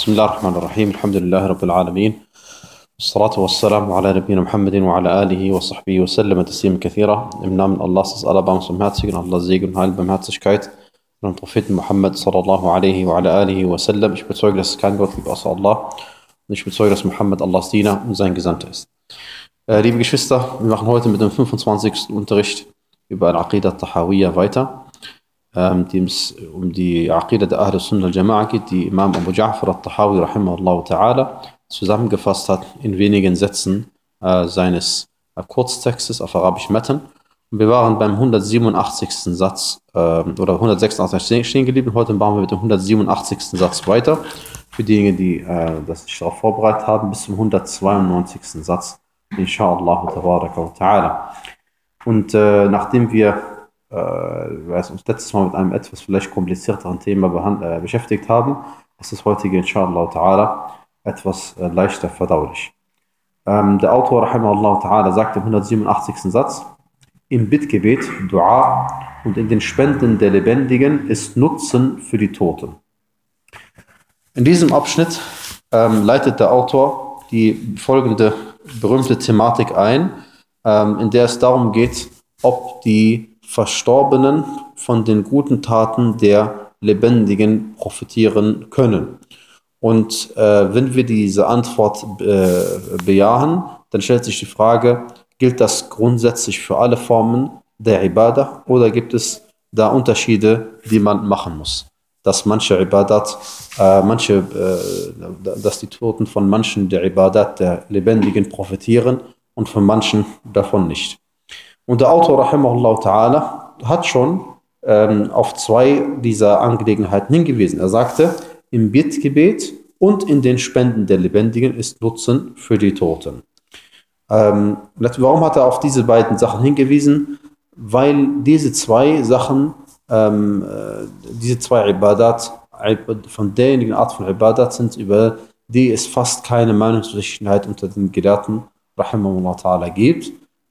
بسم الله الرحمن الرحيم الحمد لله رب العالمين الصلاة والسلام على نبينا محمد وعلى آله وصحبه وسلم تسليم كثيرة إمنا من الله سيس ألا بام سمهات سيقنا الله زيقنا هاي بمهات سيشكايت من طفيت محمد صلى الله عليه وعلى آله وسلم إش بتسوي لس كان قوت بأسأل الله إش بتسوي لس محمد الله سينا مزين قزان تيست Liebe Geschwister, wir machen heute mit dem 25. Unterricht über العقيدة التحاوية weiter. Ähm, dem es um die Aqidah der Ahl Sunnah al-Jama'a geht, die Imam Abu Ja'far al-Tahawi rahimahullah ta'ala zusammengefasst hat in wenigen Sätzen äh, seines äh, Kurztextes auf Arabisch Metten. Und wir waren beim 187. Satz äh, oder 186 stehen geblieben. Heute machen wir mit dem 187. Satz weiter. Für diejenigen, die äh, das sich darauf vorbereitet haben, bis zum 192. Satz. Inshallah ta'ala. Und äh, nachdem wir äh, weiß, uns letztes Mal mit einem etwas vielleicht komplizierteren Thema äh, beschäftigt haben, ist das heutige Inshallah ta'ala etwas äh, leichter verdaulich. Ähm, der Autor Rahimahullah ta'ala sagt im 187. Satz, im Bittgebet, Dua und in den Spenden der Lebendigen ist Nutzen für die Toten. In diesem Abschnitt ähm, leitet der Autor die folgende berühmte Thematik ein, ähm, in der es darum geht, ob die Verstorbenen von den guten Taten der Lebendigen profitieren können. Und äh, wenn wir diese Antwort äh, bejahen, dann stellt sich die Frage, gilt das grundsätzlich für alle Formen der Ibadah oder gibt es da Unterschiede, die man machen muss? Dass manche Ibadat, äh, manche, äh, dass die Toten von manchen der Ibadat der Lebendigen profitieren und von manchen davon nicht. Und der Autor, rahimahullah ta'ala, hat schon ähm, auf zwei dieser Angelegenheiten hingewiesen. Er sagte, im Bittgebet und in den Spenden der Lebendigen ist Nutzen für die Toten. Ähm, warum hat er auf diese beiden Sachen hingewiesen? Weil diese zwei Sachen, ähm, äh, diese zwei Ibadat, von derjenigen Art von Ibadat sind, über die es fast keine Meinungsverschiedenheit unter den Gelehrten rahimahullah ta'ala gibt.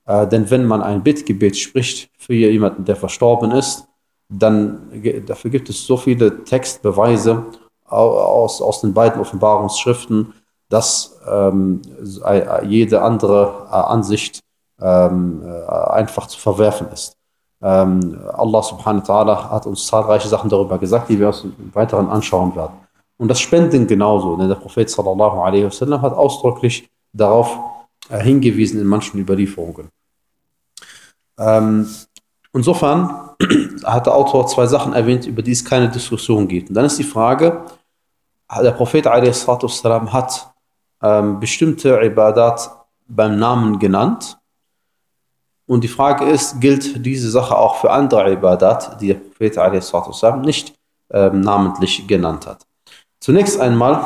Äh, denn wenn man ein Bittgebet spricht für jemanden, der verstorben ist, dann dafür gibt es so viele Textbeweise aus, aus den beiden Offenbarungsschriften, dass ähm, jede andere äh, Ansicht ähm, äh, einfach zu verwerfen ist. Ähm, Allah subhanahu wa ta'ala hat uns zahlreiche Sachen darüber gesagt, die wir uns im Weiteren anschauen werden. Und das Spenden genauso, denn der Prophet sallallahu alaihi wasallam hat ausdrücklich darauf äh, hingewiesen in manchen Überlieferungen. Ähm, insofern hat der Autor zwei Sachen erwähnt, über die es keine Diskussion gibt. Und dann ist die Frage, der Prophet والسلام, hat ähm, bestimmte Ibadat beim Namen genannt. Und die Frage ist, gilt diese Sache auch für andere Ibadat, die der Prophet والسلام, nicht ähm, namentlich genannt hat. Zunächst einmal,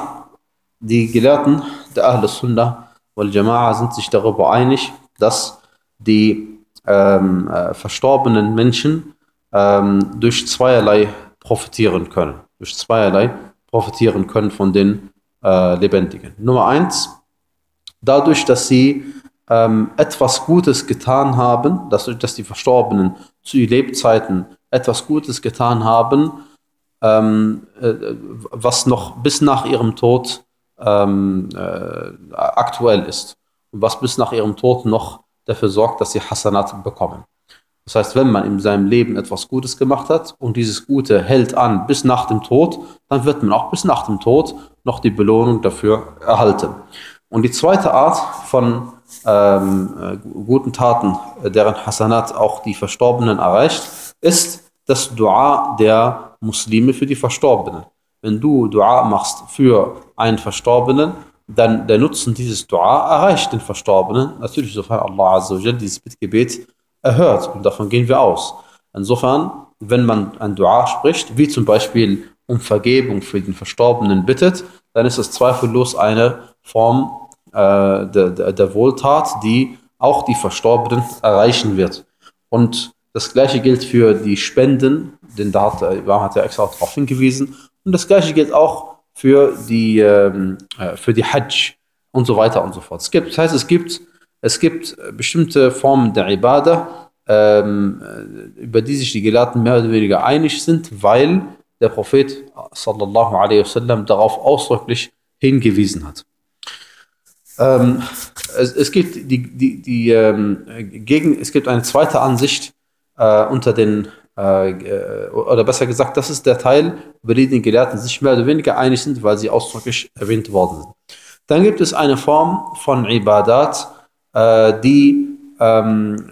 die Gelehrten der Ahl Sunnah wal Jama'a sind sich darüber einig, dass die ähm, äh, verstorbenen Menschen ähm, durch zweierlei profitieren können. Durch zweierlei profitieren können von den äh, Lebendigen. Nummer eins, dadurch, dass sie ähm, etwas Gutes getan haben, dass, dass die Verstorbenen zu ihren Lebzeiten etwas Gutes getan haben, ähm, äh, was noch bis nach ihrem Tod ähm, äh, aktuell ist und was bis nach ihrem Tod noch dafür sorgt, dass sie Hasanat bekommen. Das heißt, wenn man in seinem Leben etwas Gutes gemacht hat und dieses Gute hält an bis nach dem Tod, dann wird man auch bis nach dem Tod noch die Belohnung dafür erhalten. Und die zweite Art von ähm, äh, guten Taten, äh, deren Hasanat auch die Verstorbenen erreicht, ist das Dua der Muslime für die Verstorbenen. Wenn du Dua machst für einen Verstorbenen, dann der Nutzen dieses Dua erreicht den Verstorbenen. Natürlich, sofern Allah Azza dieses Bittgebet erhört. Und davon gehen wir aus. Insofern, wenn man ein Dua spricht, wie zum Beispiel um Vergebung für den Verstorbenen bittet, dann ist es zweifellos eine Form äh, der, der, der Wohltat, die auch die Verstorbenen erreichen wird. Und das gleiche gilt für die Spenden, denn da hat, Imam hat ja extra darauf hingewiesen. Und das gleiche gilt auch für die, ähm, äh, für die Hajj und so weiter und so fort. Es gibt, das heißt, es gibt es gibt bestimmte Formen der Ibadah, ähm, über die sich die Gelehrten mehr oder weniger einig sind, weil der Prophet sallallahu alaihi wasallam darauf ausdrücklich hingewiesen hat. Ähm, es, es, gibt die, die, die ähm, gegen, es gibt eine zweite Ansicht äh, unter den äh, oder besser gesagt, das ist der Teil, über den die Gelehrten sich mehr oder weniger einig sind, weil sie ausdrücklich erwähnt worden sind. Dann gibt es eine Form von Ibadat, äh, die ähm,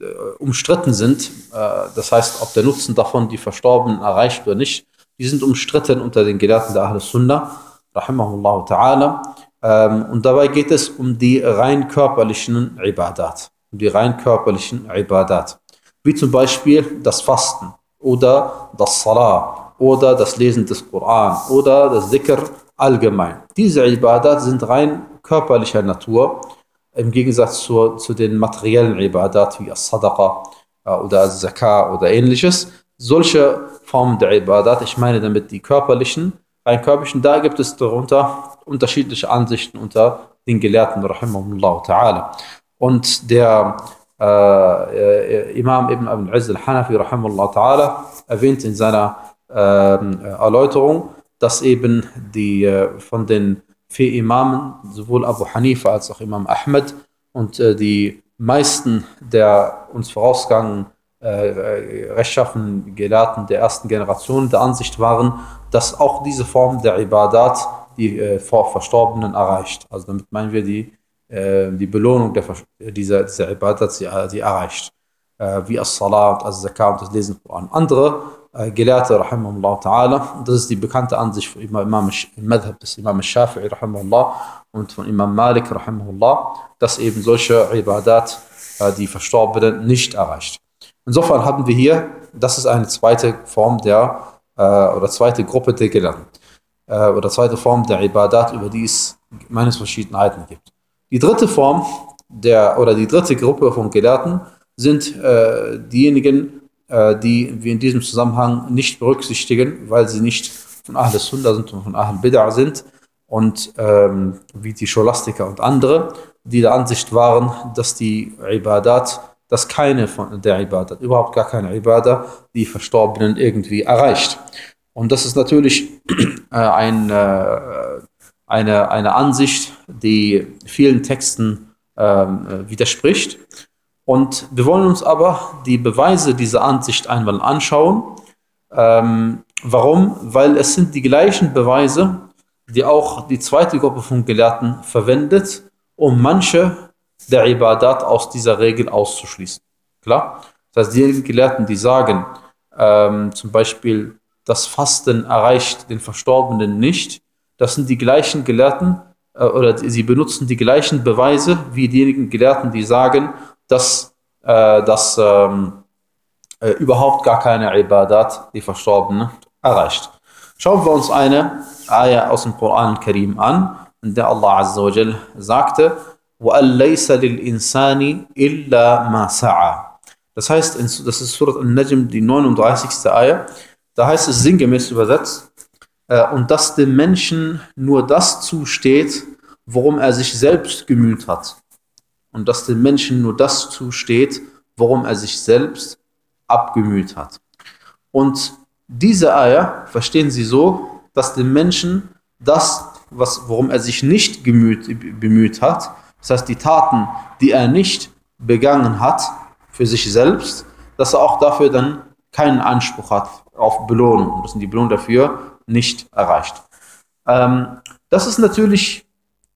äh, umstritten sind. Äh, das heißt, ob der Nutzen davon die Verstorbenen erreicht oder nicht, die sind umstritten unter den Gelehrten der Ahl Sunnah, rahimahullah ta'ala. Ähm, und dabei geht es um die rein körperlichen Ibadat. Um die rein körperlichen Ibadat. Wie zum Beispiel das Fasten oder das Salah oder das Lesen des Koran oder das Dhikr allgemein. Diese Ibadat sind rein körperlicher Natur im Gegensatz zu, zu den materiellen Ibadat wie As-Sadaqa äh, oder As-Zakah oder ähnliches. Solche Formen der Ibadat, ich meine damit die körperlichen, rein körperlichen, da gibt es darunter unterschiedliche Ansichten unter den Gelehrten, rahimahullah ta'ala. Und der äh, äh, Imam Ibn Abd al-Izz al-Hanafi, rahimahullah ta'ala, erwähnt in seiner äh, Erläuterung, dass eben die äh, von den vier Imamen, sowohl Abu Hanifa als auch Imam Ahmed und äh, die meisten der uns vorausgegangenen äh, rechtschaffenen Gelehrten der ersten Generation der Ansicht waren, dass auch diese Form der Ibadat die äh, vor Verstorbenen erreicht. Also damit meinen wir die, äh, die Belohnung der, dieser, dieser Ibadat, die, die erreicht. Äh, wie As-Salat, As-Zakat und das Lesen Koran. Andere äh, Gelehrte, rahimahullah ta'ala. Das ist die bekannte Ansicht von Imam, im Madhab des Imam Shafi'i, rahimahullah, und von Imam Malik, rahimahullah, dass eben solche Ibadat äh, die Verstorbenen nicht erreicht. Insofern haben wir hier, das ist eine zweite Form der, äh, oder zweite Gruppe der Gelehrten, äh, oder zweite Form der Ibadat, über die es Meinungsverschiedenheiten gibt. Die dritte Form der, oder die dritte Gruppe von Gelehrten sind äh, diejenigen, äh, die wir in diesem Zusammenhang nicht berücksichtigen, weil sie nicht von Ahl Sunnah sind und von Ahl Bid'ah sind und ähm, wie die Scholastiker und andere, die der Ansicht waren, dass die Ibadat, dass keine von der Ibadat, überhaupt gar keine Ibadat, die Verstorbenen irgendwie erreicht. Und das ist natürlich äh, ein, äh, eine, eine Ansicht, die vielen Texten ähm, äh, widerspricht und wir wollen uns aber die Beweise dieser Ansicht einmal anschauen. Ähm, warum? Weil es sind die gleichen Beweise, die auch die zweite Gruppe von Gelehrten verwendet, um manche der Ibadat aus dieser Regel auszuschließen. Klar? Das heißt, diejenigen Gelehrten, die sagen, ähm, zum Beispiel, das Fasten erreicht den Verstorbenen nicht, das sind die gleichen Gelehrten, äh, oder sie benutzen die gleichen Beweise wie diejenigen Gelehrten, die sagen, dass, äh, dass ähm, äh, überhaupt gar keine Ibadat, die Verstorbene, erreicht. Schauen wir uns eine Ayah aus dem Koran Karim an, in der Allah Azza wa Jal sagte, وَأَلَّيْسَ لِلْإِنسَانِ إِلَّا مَا سَعَى Das heißt, das ist Surat Al-Najm, die 39. Ayah, da heißt es sinngemäß übersetzt, äh, und dass dem Menschen nur das zusteht, worum er sich selbst gemüht hat und dass dem Menschen nur das zusteht, worum er sich selbst abgemüht hat. Und diese Eier verstehen Sie so, dass dem Menschen das, was, worum er sich nicht gemüht, bemüht hat, das heißt die Taten, die er nicht begangen hat für sich selbst, dass er auch dafür dann keinen Anspruch hat auf Belohnung und dass die Belohnung dafür nicht erreicht. Ähm, das ist natürlich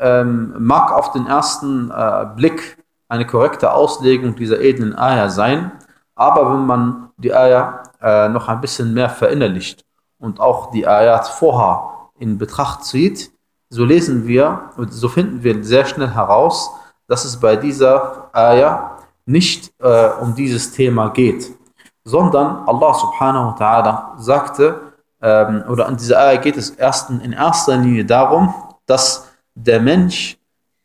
ähm, mag auf den ersten äh, Blick eine korrekte Auslegung dieser edlen Ayah sein, aber wenn man die Ayah äh, noch ein bisschen mehr verinnerlicht und auch die Ayat vorher in Betracht zieht, so lesen wir und so finden wir sehr schnell heraus, dass es bei dieser Ayah nicht äh, um dieses Thema geht, sondern Allah subhanahu wa ta'ala sagte, ähm, oder an dieser Ayah geht es ersten, in erster Linie darum, dass der Mensch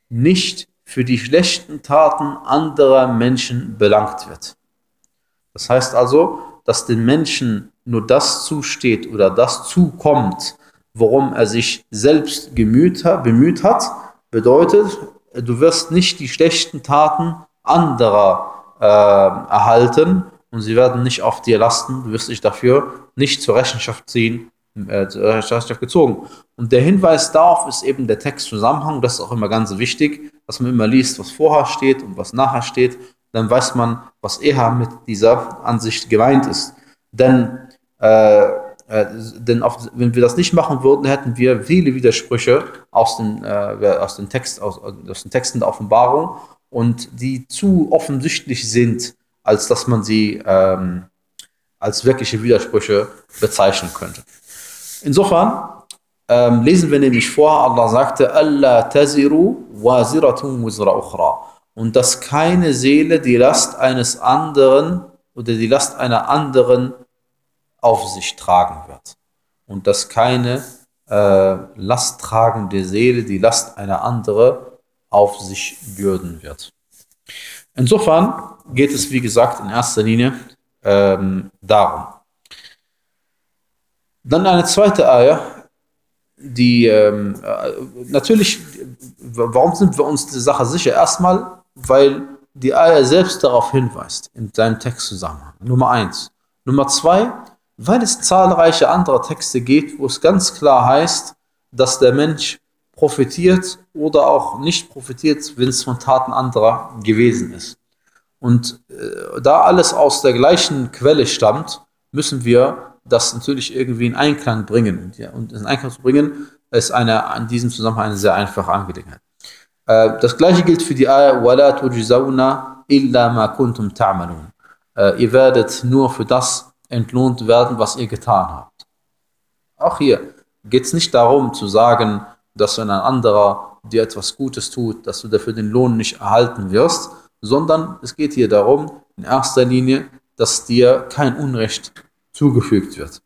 nicht für die schlechten Taten anderer Menschen belangt wird. Das heißt also, dass den Menschen nur das zusteht oder das zukommt, worum er sich selbst gemüht, bemüht hat, bedeutet, du wirst nicht die schlechten Taten anderer äh, erhalten und sie werden nicht auf dir lasten, du wirst dich dafür nicht zur Rechenschaft ziehen, äh, zur Rechenschaft gezogen. Und der Hinweis darauf ist eben der Textzusammenhang, das ist auch immer ganz wichtig, dass man immer liest, was vorher steht und was nachher steht, dann weiß man, was eher mit dieser Ansicht gemeint ist. Denn, äh, äh, denn auf, wenn wir das nicht machen würden, hätten wir viele Widersprüche aus den, äh, aus den, Text, aus, aus den Texten der Offenbarung und die zu offensichtlich sind, als dass man sie ähm, als wirkliche Widersprüche bezeichnen könnte. Insofern ähm, lesen wir nämlich vor, Allah sagte, Allah taziru waziratun wizra ukhra. Und dass keine Seele die Last eines anderen oder die Last einer anderen auf sich tragen wird. Und dass keine äh, lasttragende Seele die Last einer anderen auf sich bürden wird. Insofern geht es, wie gesagt, in erster Linie ähm, darum. Dann eine zweite Eier, die ähm, äh, natürlich, warum sind wir uns die Sache sicher? Erstmal, weil die Eier selbst darauf hinweist, in seinem Textzusammenhang. Nummer eins. Nummer zwei, weil es zahlreiche andere Texte gibt, wo es ganz klar heißt, dass der Mensch profitiert oder auch nicht profitiert, wenn es von Taten anderer gewesen ist. Und äh, da alles aus der gleichen Quelle stammt, müssen wir das natürlich irgendwie in Einklang bringen. Und, ja, und in Einklang zu bringen, ist eine, in diesem Zusammenhang eine sehr einfache Angelegenheit. Äh, das gleiche gilt für die Ayah, وَلَا تُجْزَوْنَا إِلَّا مَا كُنْتُمْ تَعْمَلُونَ äh, Ihr werdet nur für das entlohnt werden, was ihr getan habt. Auch hier geht es nicht darum zu sagen, dass wenn ein anderer dir etwas Gutes tut, dass du dafür den Lohn nicht erhalten wirst, sondern es geht hier darum, in erster Linie, dass dir kein Unrecht zugefügt wird.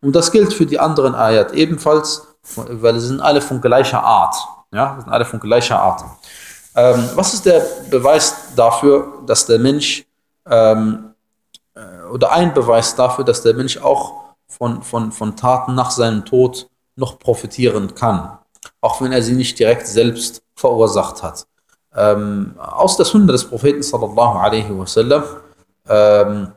Und das gilt für die anderen Ayat ebenfalls, weil sie sind alle von gleicher Art. Ja, sind alle von gleicher Art. Ähm, was ist der Beweis dafür, dass der Mensch, ähm, äh, oder ein Beweis dafür, dass der Mensch auch von, von, von Taten nach seinem Tod noch profitieren kann? Auch wenn er sie nicht direkt selbst verursacht hat. Ähm, aus der Sunna des Propheten sallallahu alaihi wasallam ähm,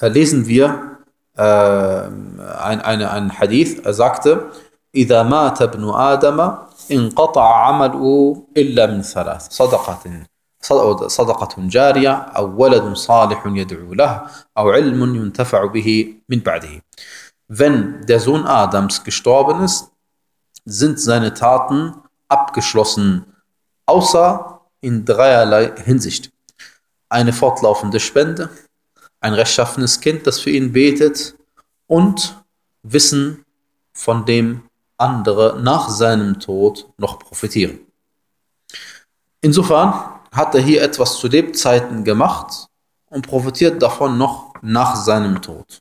äh, lesen wir äh, ein, eine, einen Hadith, er sagte, إذا مات ابن آدم انقطع عمله إلا من ثلاث صدقة صدقة جارية أو ولد صالح يدعو له أو علم ينتفع به من بعده. Wenn der Sohn Adams gestorben ist, sind seine Taten abgeschlossen, außer in dreierlei Hinsicht. Eine fortlaufende Spende, ein rechtschaffenes Kind, das für ihn betet und Wissen, von dem andere nach seinem Tod noch profitieren. Insofern hat er hier etwas zu Lebzeiten gemacht und profitiert davon noch nach seinem Tod.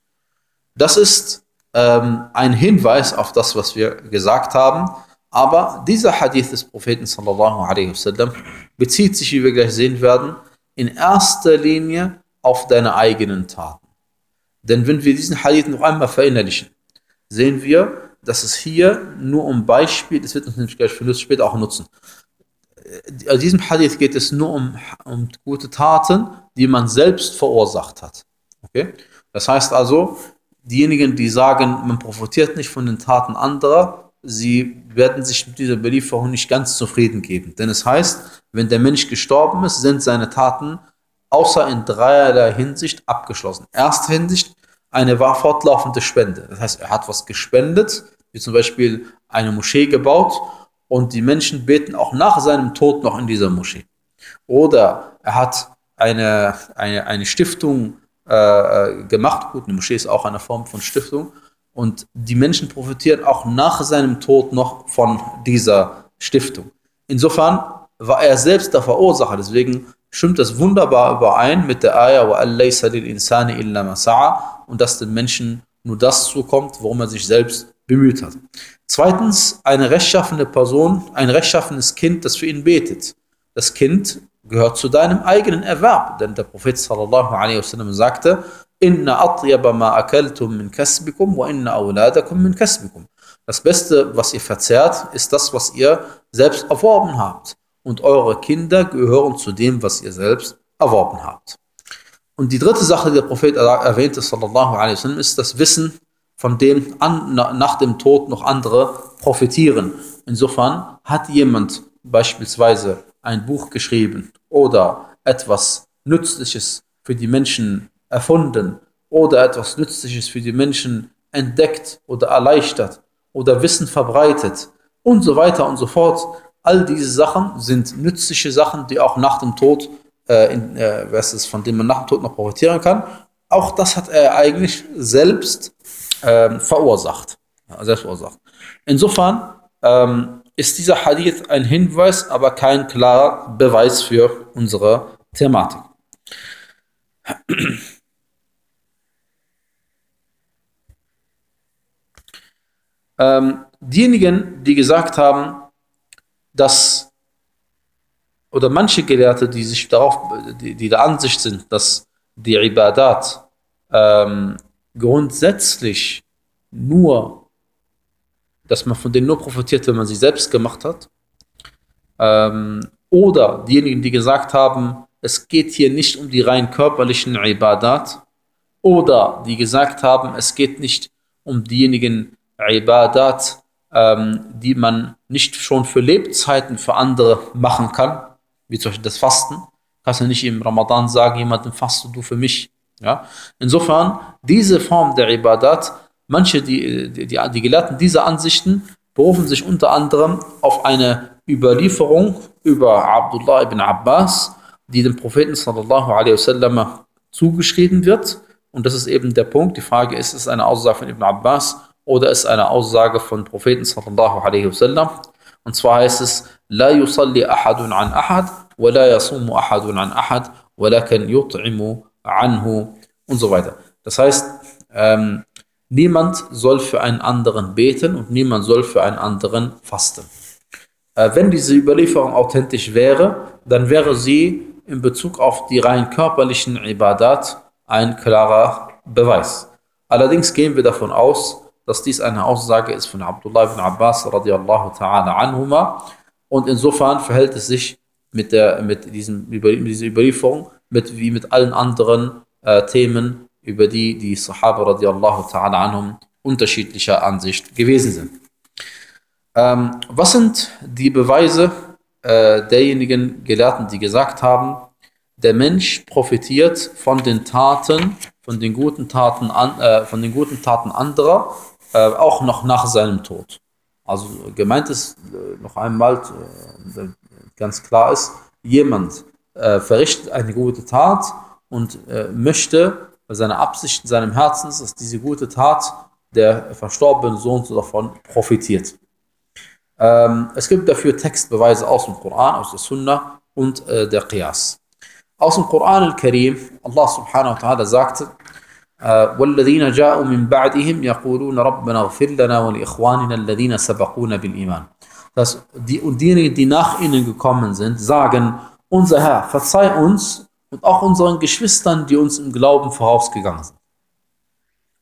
Das ist ähm, ein Hinweis auf das, was wir gesagt haben. Aber dieser Hadith des Propheten sallallahu alaihi wasallam bezieht sich, wie wir gleich sehen werden, in erster Linie auf deine eigenen Taten. Denn wenn wir diesen Hadith noch einmal verinnerlichen, sehen wir, dass es hier nur um Beispiel, das wird uns nämlich gleich für später auch nutzen. In diesem Hadith geht es nur um, um gute Taten, die man selbst verursacht hat. Okay? Das heißt also, diejenigen, die sagen, man profitiert nicht von den Taten anderer, sie werden sich mit dieser Belieferung nicht ganz zufrieden geben. Denn es heißt, wenn der Mensch gestorben ist, sind seine Taten außer in dreierlei Hinsicht abgeschlossen. Erste Hinsicht, eine fortlaufende Spende. Das heißt, er hat was gespendet, wie zum Beispiel eine Moschee gebaut und die Menschen beten auch nach seinem Tod noch in dieser Moschee. Oder er hat eine, eine, eine Stiftung äh, gemacht. Gut, eine Moschee ist auch eine Form von Stiftung. Und die Menschen profitieren auch nach seinem Tod noch von dieser Stiftung. Insofern war er selbst der Verursacher. Deswegen stimmt das wunderbar überein mit der Ayah und dass den Menschen nur das zukommt, worum er sich selbst bemüht hat. Zweitens, eine rechtschaffene Person, ein rechtschaffenes Kind, das für ihn betet. Das Kind gehört zu deinem eigenen Erwerb. Denn der Prophet sallallahu alaihi wasallam sagte, Inna atyaba ma akaltum min kasbikum wa inna awladakum min kasbikum. Das Beste, was ihr verzehrt, ist das, was ihr selbst erworben habt. Und eure Kinder gehören zu dem, was ihr selbst erworben habt. Und die dritte Sache, die der Prophet erwähnte, sallallahu alaihi wasallam, ist das Wissen, von dem an, nach dem Tod noch andere profitieren. Insofern hat jemand beispielsweise ein Buch geschrieben oder etwas Nützliches für die Menschen erfunden oder etwas Nützliches für die Menschen entdeckt oder erleichtert oder Wissen verbreitet und so weiter und so fort. All diese Sachen sind nützliche Sachen, die auch nach dem Tod, äh, in, äh, was ist, von denen man nach dem Tod noch profitieren kann. Auch das hat er eigentlich selbst äh, verursacht. Selbst verursacht. Insofern ähm, ist dieser Hadith ein Hinweis, aber kein klarer Beweis für unsere Thematik. Ähm, diejenigen, die gesagt haben, dass, oder manche Gelehrte, die sich darauf, die, die der Ansicht sind, dass die Ibadat ähm, grundsätzlich nur, dass man von denen nur profitiert, wenn man sie selbst gemacht hat, ähm, oder diejenigen, die gesagt haben, es geht hier nicht um die rein körperlichen Ibadat, oder die gesagt haben, es geht nicht um diejenigen Ibadat, ähm, die man nicht schon für Lebzeiten für andere machen kann, wie zum Beispiel das Fasten. Kannst du nicht im Ramadan sagen, jemandem faste du für mich. Ja? Insofern, diese Form der Ibadat, manche, die, die, die, die Gelehrten dieser Ansichten, berufen sich unter anderem auf eine Überlieferung über Abdullah ibn Abbas, die dem Propheten sallallahu alaihi wasallam zugeschrieben wird. Und das ist eben der Punkt. Die Frage ist, ist es eine Aussage von Ibn Abbas oder ist eine Aussage von Propheten sallallahu alaihi wasallam. Und zwar heißt es, لا يصلي أحد عن أحد ولا يصوم أحد عن أحد ولكن يطعم عنه und so weiter. Das heißt, ähm, niemand soll für einen anderen beten und niemand soll für einen anderen fasten. Äh, wenn diese Überlieferung authentisch wäre, dann wäre sie in Bezug auf die rein körperlichen Ibadat ein klarer Beweis. Allerdings gehen wir davon aus, dass dies eine Aussage ist von Abdullah ibn Abbas radiallahu ta'ala anhuma. Und insofern verhält es sich mit, der, mit, diesem, mit dieser Überlieferung mit, wie mit allen anderen äh, Themen, über die die Sahaba radiallahu ta'ala anhum unterschiedlicher Ansicht gewesen sind. Ähm, was sind die Beweise äh, derjenigen Gelehrten, die gesagt haben, der Mensch profitiert von den Taten, von den guten Taten, an, äh, von den guten Taten anderer äh, auch noch nach seinem Tod. Also gemeint ist äh, noch einmal, äh, ganz klar ist, jemand äh, verrichtet eine gute Tat und möchte bei seiner Absicht in seinem Herzen, dass diese gute Tat der verstorbene Sohn davon profitiert. Ähm, es gibt dafür Textbeweise aus dem Koran, aus der Sunna und äh, der Qiyas. Aus dem Koran al-Karim, Allah subhanahu wa ta'ala sagte, والذين جاءوا من بعدهم يقولون ربنا اغفر لنا ولإخواننا الذين سبقونا بالإيمان. Das, die, und diejenigen, die nach ihnen gekommen sind, sagen, unser Herr, verzeih uns und auch unseren Geschwistern, die uns im Glauben vorausgegangen sind.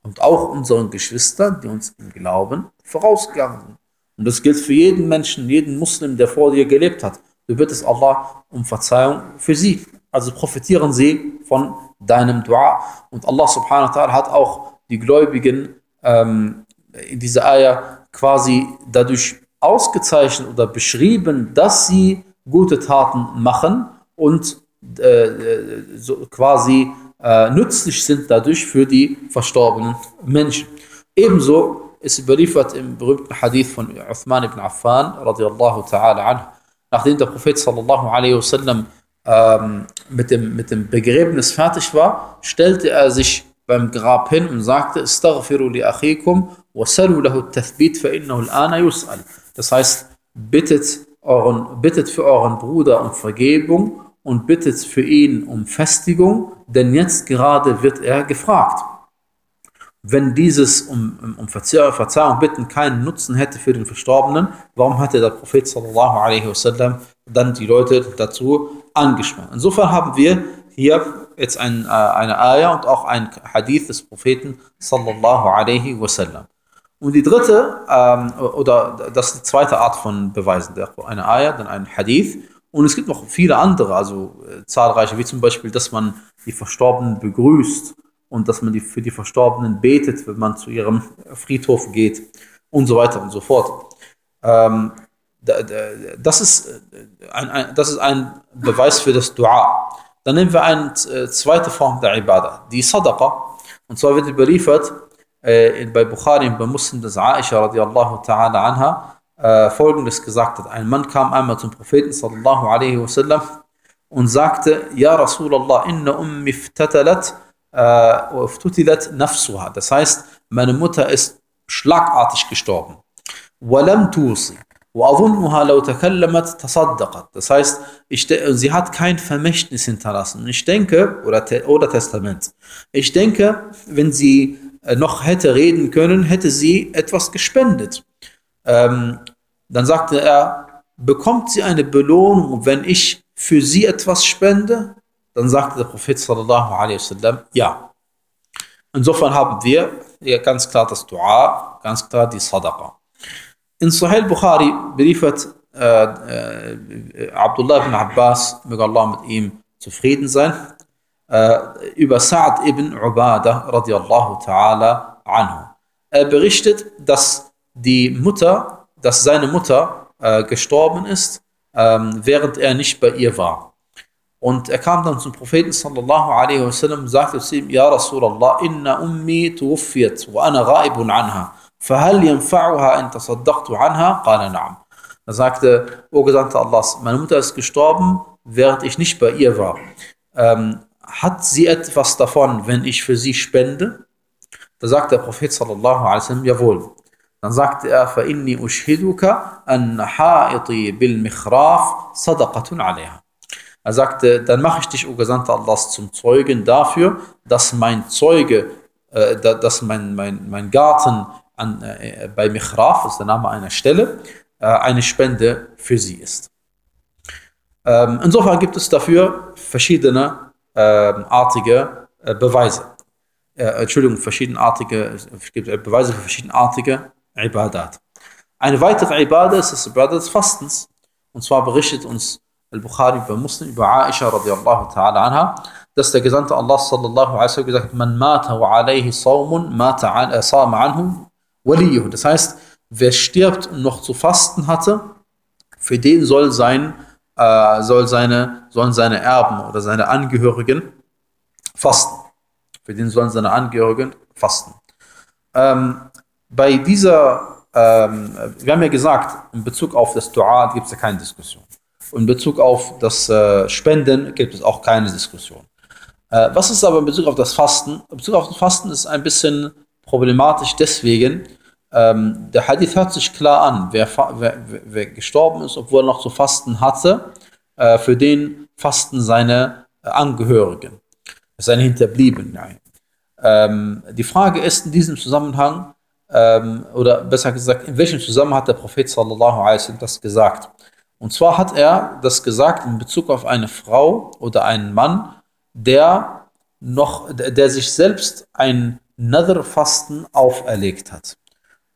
Und auch unseren Geschwistern, die uns im Glauben vorausgegangen sind. Und das gilt für jeden Menschen, jeden Muslim, der vor dir gelebt hat. Du bittest Allah um Verzeihung für sie. Also profitieren sie von deinem Dua. Und Allah subhanahu wa ta'ala hat auch die Gläubigen ähm, in dieser Eier quasi dadurch ausgezeichnet oder beschrieben, dass sie gute Taten machen und äh, so quasi äh, nützlich sind dadurch für die verstorbenen Menschen. Ebenso ist überliefert im berühmten Hadith von Uthman ibn Affan radiallahu ta'ala anhu, nachdem der Prophet sallallahu alaihi wasallam ähm, mit, dem, mit dem Begräbnis fertig war, stellte er sich beim Grab hin und sagte, Astaghfiru li akhikum wasalu lahu tathbit fa. Das heißt, bittet, euren, bittet für euren Bruder um Vergebung und bittet für ihn um Festigung, denn jetzt gerade wird er gefragt. Wenn dieses um, um Verzeihung bitten keinen Nutzen hätte für den Verstorbenen, warum hatte der Prophet wasallam dann die Leute dazu angesprochen. Insofern haben wir hier jetzt ein, äh, eine Ayah und auch ein Hadith des Propheten sallallahu alaihi wasallam. Und die dritte, ähm, oder das ist die zweite Art von Beweisen, eine Ayah, dann ein Hadith. Und es gibt noch viele andere, also äh, zahlreiche, wie zum Beispiel, dass man die Verstorbenen begrüßt und dass man die, für die Verstorbenen betet, wenn man zu ihrem Friedhof geht und so weiter und so fort. Ähm, das, ist äh, ein, ein, das ist ein Beweis für das Dua. Dann nehmen wir eine äh, zweite Form der Ibadah, die Sadaqa. Und zwar wird überliefert äh, bei Bukhari und bei Muslim, dass Aisha radiallahu ta'ala anha äh, folgendes gesagt hat. Ein Mann kam einmal zum Propheten sallallahu alaihi wasallam und sagte, Ja Rasulallah, inna ummi ftatalat äh, ftutilat nafsuha. Das heißt, meine Mutter ist schlagartig gestorben. Walam tusi. Das heißt, ich, sie hat kein Vermächtnis hinterlassen. Ich denke, oder, oder Testament. Ich denke, wenn sie äh, noch hätte reden können, hätte sie etwas gespendet. Ähm, dann sagte er, bekommt sie eine Belohnung, wenn ich für sie etwas spende? Dann sagte der Prophet sallallahu alaihi wasallam, ja. Insofern haben wir ja ganz klar das Dua, ganz klar die Sadaqa. In Sahih Bukhari beliefert äh, äh, Abdullah ibn Abbas, möge Allah mit ihm zufrieden sein, äh, über Sa'd ibn Ubadah radiallahu ta'ala anhu. Er berichtet, dass die Mutter, dass seine Mutter äh, gestorben ist, ähm, während er nicht bei ihr war. Und er kam dann zum Propheten sallallahu alaihi wasallam und sagte zu ihm, Ja Rasulallah, inna ummi tuwfiyat wa ana ghaibun anha. فهل ينفعها إن تصدقت عنها؟ قال نعم. Er sagte, O Gesandter Allahs, meine Mutter ist gestorben, während ich nicht bei ihr war. Ähm, hat sie etwas davon, wenn ich für sie spende? Da sagt der Prophet sallallahu alaihi wasallam, jawohl. Dann sagte er, فَإِنِّي أُشْهِدُكَ أَنَّ حَائِطِي بِالْمِخْرَافِ صَدَقَةٌ عَلَيْهَا Er sagte, dann mache ich dich, O Gesandter Allahs, zum Zeugen dafür, dass mein Zeuge, äh, dass mein, mein, mein Garten an, äh, bei Michraf, ist der Name einer Stelle, äh, eine Spende für sie ist. Ähm, insofern gibt es dafür verschiedene ähm, artige äh, Beweise. Äh, Entschuldigung, verschiedenartige, es gibt Beweise für verschiedenartige Ibadat. Eine weitere Ibadat ist das Ibadat des Fastens. Und zwar berichtet uns Al-Bukhari bei Muslim über Aisha radiallahu ta'ala anha, dass der Gesandte Allah sallallahu alaihi wa sallam gesagt hat, man mata wa alayhi sawmun mata an, sama anhu Waliyuhu. Das heißt, wer stirbt und noch zu fasten hatte, für den soll sein, äh, soll seine, sollen seine Erben oder seine Angehörigen fasten. Für den sollen seine Angehörigen fasten. Ähm, bei dieser, ähm, wir haben ja gesagt, in Bezug auf das Dua gibt es ja keine Diskussion. Und in Bezug auf das äh, Spenden gibt es auch keine Diskussion. Äh, was ist aber in Bezug auf das Fasten? In Bezug auf das Fasten ist ein bisschen problematisch deswegen, ähm, der Hadith hört sich klar an, wer, wer, wer, gestorben ist, obwohl er noch zu fasten hatte, äh, für den fasten seine äh, Angehörigen, seine Hinterbliebenen. Ähm, die Frage ist in diesem Zusammenhang, ähm, oder besser gesagt, in welchem Zusammenhang hat der Prophet sallallahu alaihi das gesagt? Und zwar hat er das gesagt in Bezug auf eine Frau oder einen Mann, der noch, der sich selbst ein Nether-Fasten auferlegt hat.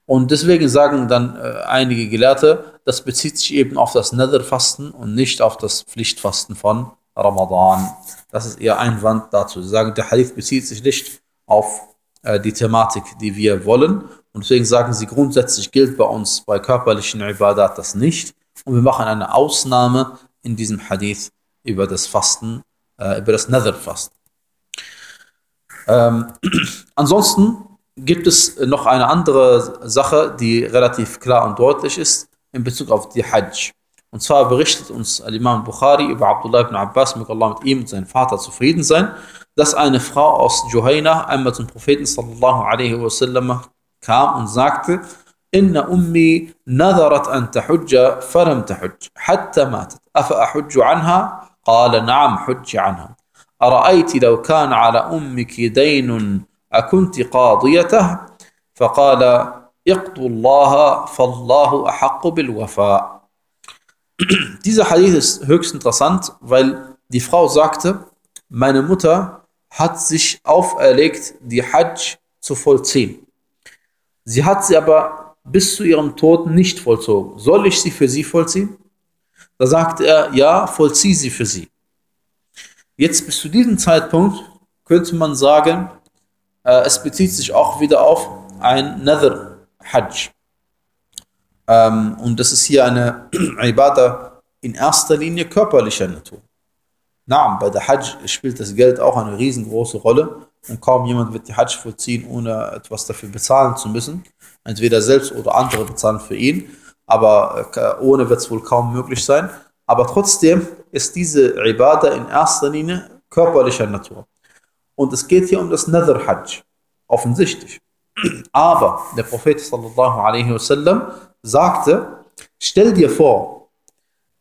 Und deswegen sagen dann äh, einige Gelehrte, das bezieht sich eben auf das Netherfasten und nicht auf das Pflichtfasten von Ramadan. Das ist ihr Einwand dazu. Sie sagen, der Hadith bezieht sich nicht auf äh, die Thematik, die wir wollen. Und deswegen sagen sie, grundsätzlich gilt bei uns bei körperlichen Ibadat das nicht. Und wir machen eine Ausnahme in diesem Hadith über das Fasten, äh, über das Netherfasten. Ähm, ansonsten gibt es noch eine andere Sache, die relativ klar und deutlich ist in Bezug auf die Hajj. Und zwar berichtet uns Imam Bukhari über Abdullah ibn Abbas, mit Allah mit ihm und seinem Vater zufrieden sein, dass eine Frau aus Juhayna einmal zum Propheten sallallahu alaihi wasallam kam und sagte, إن أمي نذرت أن تحج فلم تحج حتى ماتت أفأحج عنها؟ قال نعم حج عنها أرأيت لو كان على أمك دين أكنت قاضيته فقال اقضوا الله فالله أحق بالوفاء Dieser Hadith ist höchst interessant, weil die Frau sagte, meine Mutter hat sich auferlegt, die Hajj zu vollziehen. Sie hat sie aber bis zu ihrem Tod nicht vollzogen. Soll ich sie für sie vollziehen? Da sagt er, ja, vollzieh sie für sie. Jetzt bis zu diesem Zeitpunkt könnte man sagen, äh, es bezieht sich auch wieder auf ein Nether Hajj. Ähm, und das ist hier eine Ibadah in erster Linie körperlicher Natur. Na, bei der Hajj spielt das Geld auch eine riesengroße Rolle und kaum jemand wird die Hajj vollziehen, ohne etwas dafür bezahlen zu müssen. Entweder selbst oder andere bezahlen für ihn, aber äh, ohne wird es wohl kaum möglich sein. Aber trotzdem ist diese Ibadah in erster Linie körperlicher Natur. Und es geht hier um das Nether Hajj, offensichtlich. Aber der Prophet sallallahu alaihi wasallam sagte, stell dir vor,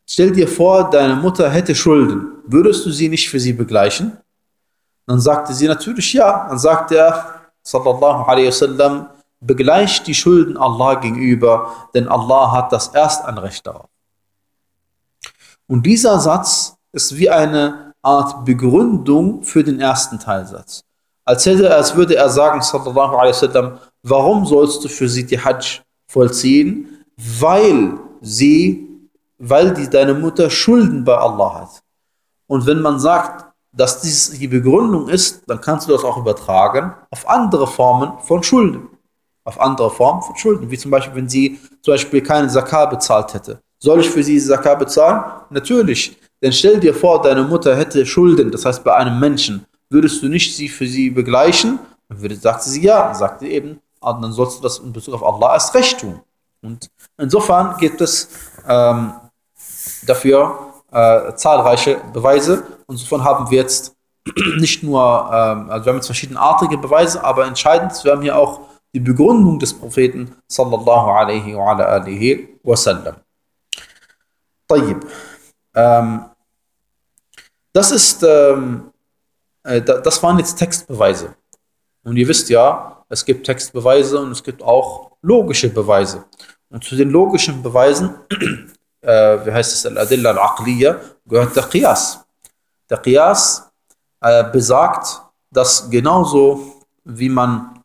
stell dir vor, deine Mutter hätte Schulden, würdest du sie nicht für sie begleichen? Dann sagte sie natürlich ja. Dann sagte er, sallallahu alaihi wasallam, begleicht die Schulden Allah gegenüber, denn Allah hat das Erstanrecht darauf. Und dieser Satz ist wie eine Art Begründung für den ersten Teilsatz. Als, hätte, als würde er sagen, sallallahu alaihi wasallam, warum sollst du für sie die Hajj vollziehen? Weil sie, weil die, deine Mutter Schulden bei Allah hat. Und wenn man sagt, dass dies die Begründung ist, dann kannst du das auch übertragen auf andere Formen von Schulden. Auf andere Formen von Schulden. Wie zum Beispiel, wenn sie zum Beispiel keine Zakat bezahlt hätte. Soll ich für sie Zakat bezahlen? Natürlich. Denn stell dir vor, deine Mutter hätte Schulden, das heißt bei einem Menschen. Würdest du nicht sie für sie begleichen? Dann würde, sagte sie ja. Dann sagte eben, ah, dann sollst du das in Bezug auf Allah erst recht tun. Und insofern gibt es ähm, dafür äh, zahlreiche Beweise. Insofern haben wir jetzt nicht nur, ähm, also wir haben jetzt verschiedenartige Beweise, aber entscheidend ist, wir haben hier auch die Begründung des Propheten sallallahu alaihi wa ala alihi wa sallam. طيب. Ähm, das ist, ähm, äh, das waren jetzt Textbeweise. Und ihr wisst ja, es gibt Textbeweise und es gibt auch logische Beweise. Und zu den logischen Beweisen äh, wie heißt es, Al-Adilla al-Aqliya, gehört der Qiyas. Der Qiyas äh, besagt, dass genauso wie man,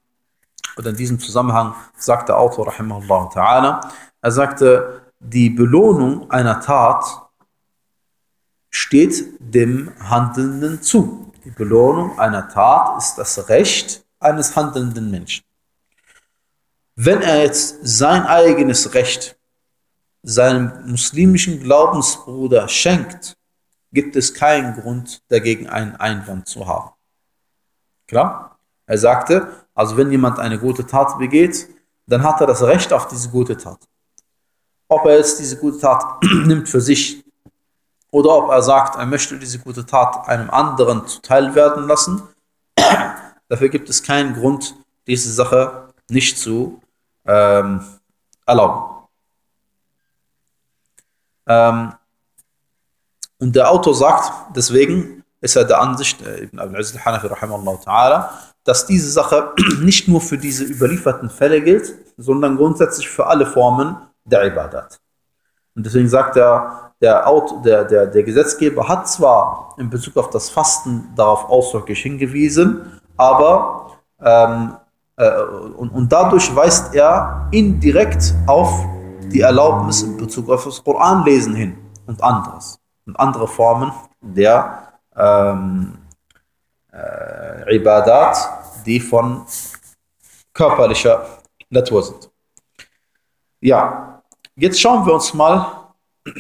oder in diesem Zusammenhang sagt der Autor, rahimahullah ta'ala, er sagte, die Belohnung einer Tat steht dem Handelnden zu. Die Belohnung einer Tat ist das Recht eines handelnden Menschen. Wenn er jetzt sein eigenes Recht seinem muslimischen Glaubensbruder schenkt, gibt es keinen Grund dagegen einen Einwand zu haben. Klar? Er sagte, also wenn jemand eine gute Tat begeht, dann hat er das Recht auf diese gute Tat. Ob er jetzt diese gute Tat nimmt für sich oder ob er sagt, er möchte diese gute Tat einem anderen zuteil werden lassen, dafür gibt es keinen Grund, diese Sache nicht zu ähm, erlauben. Ähm, und der Autor sagt, deswegen ist er der Ansicht, äh, Ibn Abdul al-Hanafi, dass diese Sache nicht nur für diese überlieferten Fälle gilt, sondern grundsätzlich für alle Formen der Ibadat. Und deswegen sagt er, der, der, der, der Gesetzgeber hat zwar in Bezug auf das Fasten darauf ausdrücklich hingewiesen, aber ähm, äh, und, und dadurch weist er indirekt auf die Erlaubnis in Bezug auf das Koranlesen hin und anderes. Und andere Formen der ähm, äh, Ibadat, die von körperlicher Natur sind. Ja, jetzt schauen wir uns mal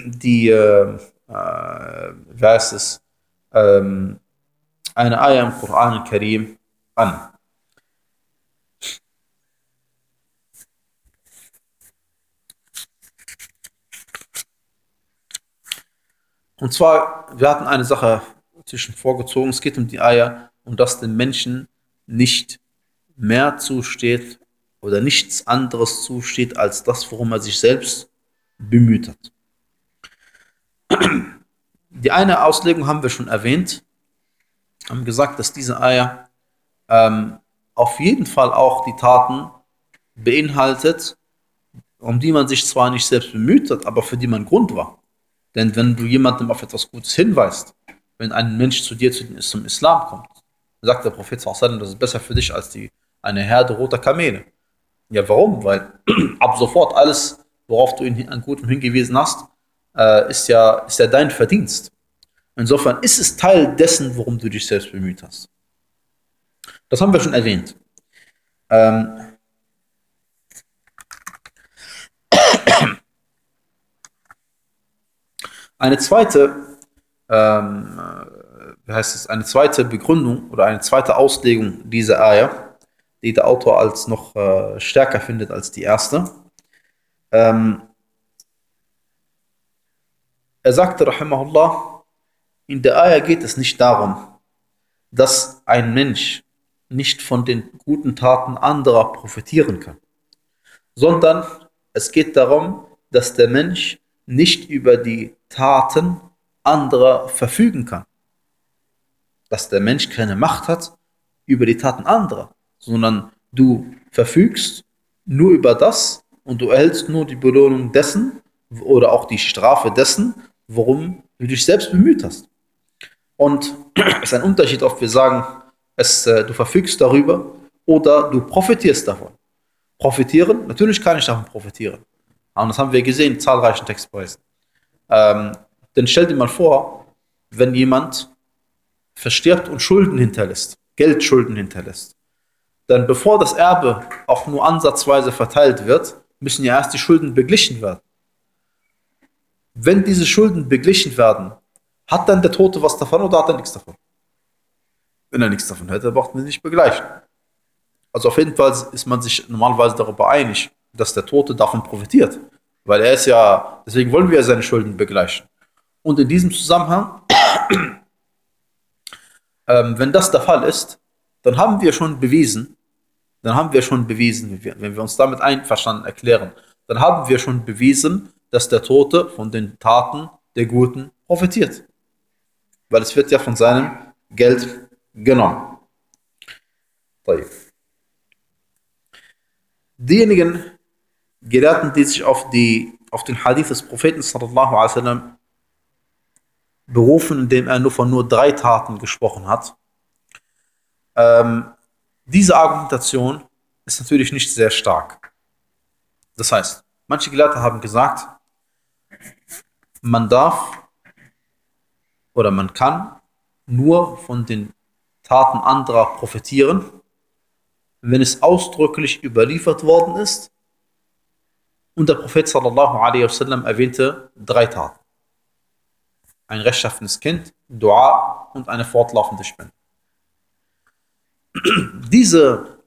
die, äh, äh, wie heißt es, ähm, eine Ayah im Koran Karim an. Und zwar, wir hatten eine Sache zwischen vorgezogen, es geht um die Eier und dass den Menschen nicht mehr zusteht oder nichts anderes zusteht als das, worum er sich selbst bemüht hat. Die eine Auslegung haben wir schon erwähnt, haben gesagt, dass diese Eier ähm, auf jeden Fall auch die Taten beinhaltet, um die man sich zwar nicht selbst bemüht hat, aber für die man Grund war. Denn wenn du jemandem auf etwas Gutes hinweist, wenn ein Mensch zu dir zum Islam kommt, sagt der Prophet, das ist besser für dich als die, eine Herde roter Kamele. Ja, warum? Weil ab sofort alles, worauf du ihn an Gutem hingewiesen hast, äh, ist, ja, ist ja dein Verdienst. Insofern ist es Teil dessen, worum du dich selbst bemüht hast. Das haben wir schon erwähnt. Ähm, eine zweite, ähm, wie heißt es, eine zweite Begründung oder eine zweite Auslegung dieser Eier, die der Autor als noch äh, stärker findet als die erste. Ähm, er sagte, Rahimahullah, in der Eier geht es nicht darum, dass ein Mensch nicht von den guten Taten anderer profitieren kann, sondern es geht darum, dass der Mensch nicht über die Taten anderer verfügen kann. Dass der Mensch keine Macht hat über die Taten anderer, sondern du verfügst nur über das und du erhältst nur die Belohnung dessen oder auch die Strafe dessen, worum du dich selbst bemüht hast. Und es ist ein Unterschied, ob wir sagen, es, äh, du verfügst darüber oder du profitierst davon. Profitieren, natürlich kann ich davon profitieren. Und das haben wir gesehen in zahlreichen Textbeweisen. Ähm, denn stell dir mal vor, wenn jemand verstirbt und Schulden hinterlässt, Geldschulden hinterlässt, dann bevor das Erbe auch nur ansatzweise verteilt wird, müssen ja erst die Schulden beglichen werden. Wenn diese Schulden beglichen werden, hat dann der Tote was davon oder hat er nichts davon? Wenn er nichts davon hätte, braucht man nicht begleichen. Also auf jeden Fall ist man sich normalerweise darüber einig, dass der Tote davon profitiert. Weil er ist ja, deswegen wollen wir seine Schulden begleichen. Und in diesem Zusammenhang, ähm, wenn das der Fall ist, dann haben wir schon bewiesen, dann haben wir schon bewiesen, wenn wir uns damit einverstanden erklären, dann haben wir schon bewiesen, dass der Tote von den Taten der Guten profitiert. Weil es wird ja von seinem Geld genommen. Diejenigen Gelehrten, die sich auf, die, auf den Hadith des Propheten sallallahu alaihi wasallam berufen, indem er nur von nur drei Taten gesprochen hat. Ähm, diese Argumentation ist natürlich nicht sehr stark. Das heißt, manche Gelehrte haben gesagt, man darf oder man kann nur von den Taten anderer profitieren, wenn es ausdrücklich überliefert worden ist. Und der Prophet sallallahu alaihi wasallam erwähnte drei Taten. Ein rechtschaffenes Kind, Dua und eine fortlaufende Spende. Diese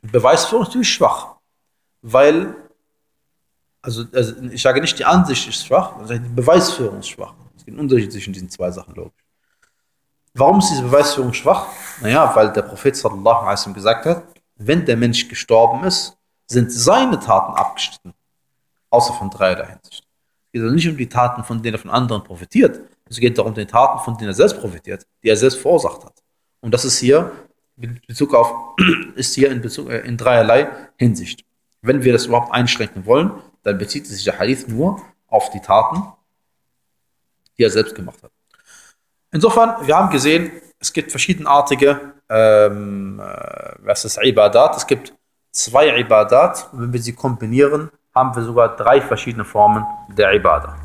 Beweisführung ist natürlich schwach, weil, also, also, ich sage nicht, die Ansicht ist schwach, sondern die Beweisführung ist schwach. Es gibt einen Unterschied zwischen diesen zwei Sachen, ich. Warum ist diese Beweisführung schwach? Naja, weil der Prophet sallallahu alaihi wasallam gesagt hat, wenn der Mensch gestorben ist, sind seine Taten abgeschnitten. Außer von dreierlei Hinsicht. Es geht also nicht um die Taten, von denen er von anderen profitiert. Es geht darum, die Taten, von denen er selbst profitiert, die er selbst verursacht hat. Und das ist hier in Bezug auf, ist hier in, Bezug, äh, in dreierlei Hinsicht. Wenn wir das überhaupt einschränken wollen, dann bezieht sich der Hadith nur auf die Taten, die er selbst gemacht hat. Insofern, wir haben gesehen, es gibt verschiedenartige ähm, äh, was ist Ibadat. Es gibt zwei Ibadat. Wenn wir sie kombinieren, haben wir sogar drei verschiedene Formen der Ibadah.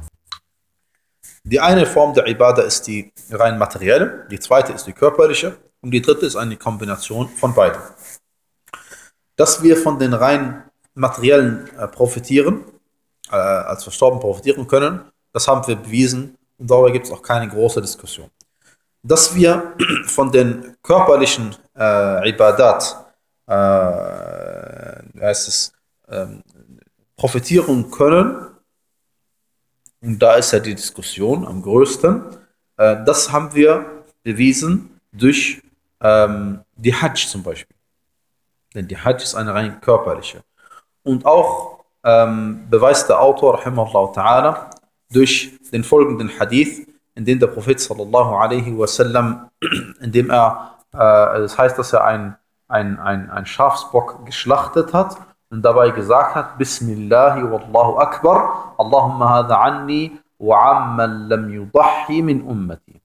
Die eine Form der Ibadah ist die rein materielle, die zweite ist die körperliche und die dritte ist eine Kombination von beiden. Dass wir von den rein materiellen äh, profitieren, äh, als Verstorben profitieren können, das haben wir bewiesen und darüber gibt es auch keine große Diskussion. Dass wir von den körperlichen äh, Ibadat, äh, heißt es, ähm, profitieren können, und da ist ja die Diskussion am größten, äh, das haben wir bewiesen durch ähm, die Hajj zum Beispiel. Denn die Hajj ist eine rein körperliche. Und auch ähm, beweist der Autor, ta'ala, durch den folgenden Hadith, in dem der Prophet sallallahu alaihi wasallam, in dem er, äh, das heißt, dass er ein, ein, ein, ein Schafsbock geschlachtet hat und dabei gesagt hat, Bismillahi wallahu akbar, Allahumma hadha anni wa amman lam yudahi min ummati.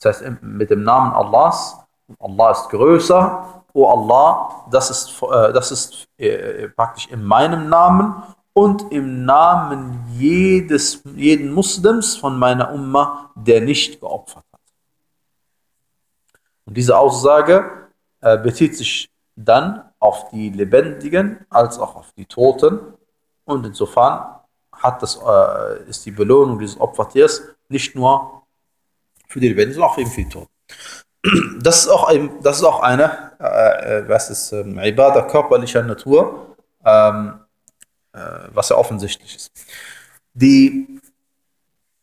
Das heißt, mit dem Namen Allahs, Allah ist größer, O Allah, das ist, äh, das ist äh, praktisch in meinem Namen und im Namen jedes, jeden Muslims von meiner Umma, der nicht geopfert hat. Und diese Aussage äh, bezieht sich dann auf die Lebendigen als auch auf die Toten. Und insofern hat das, äh, ist die Belohnung dieses Opfertiers nicht nur für die Lebendigen, sondern auch eben für die Toten. Das ist auch, ein, das ist auch eine, äh, äh was ist, ähm, Ibadah körperlicher Natur, ähm, äh, was ja offensichtlich ist. Die,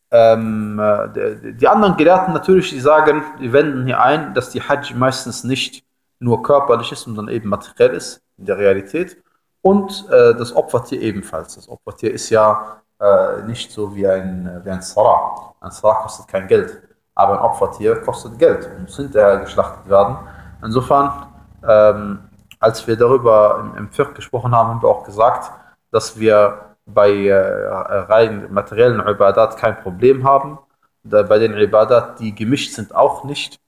ähm, äh, die, die, anderen Gelehrten natürlich, die sagen, die wenden hier ein, dass die Hajj meistens nicht nur körperlich ist, sondern eben materiell ist in der Realität. Und äh, das Opfertier ebenfalls. Das Opfertier ist ja äh, nicht so wie ein, wie ein Sarah. Ein Sarah kostet kein Geld, aber ein Opfertier kostet Geld und muss hinterher geschlachtet werden. Insofern, ähm, als wir darüber im, im Fiqh gesprochen haben, haben wir auch gesagt, dass wir bei äh, rein materiellen Ibadat kein Problem haben. Da bei den Ibadat, die gemischt sind, auch nicht.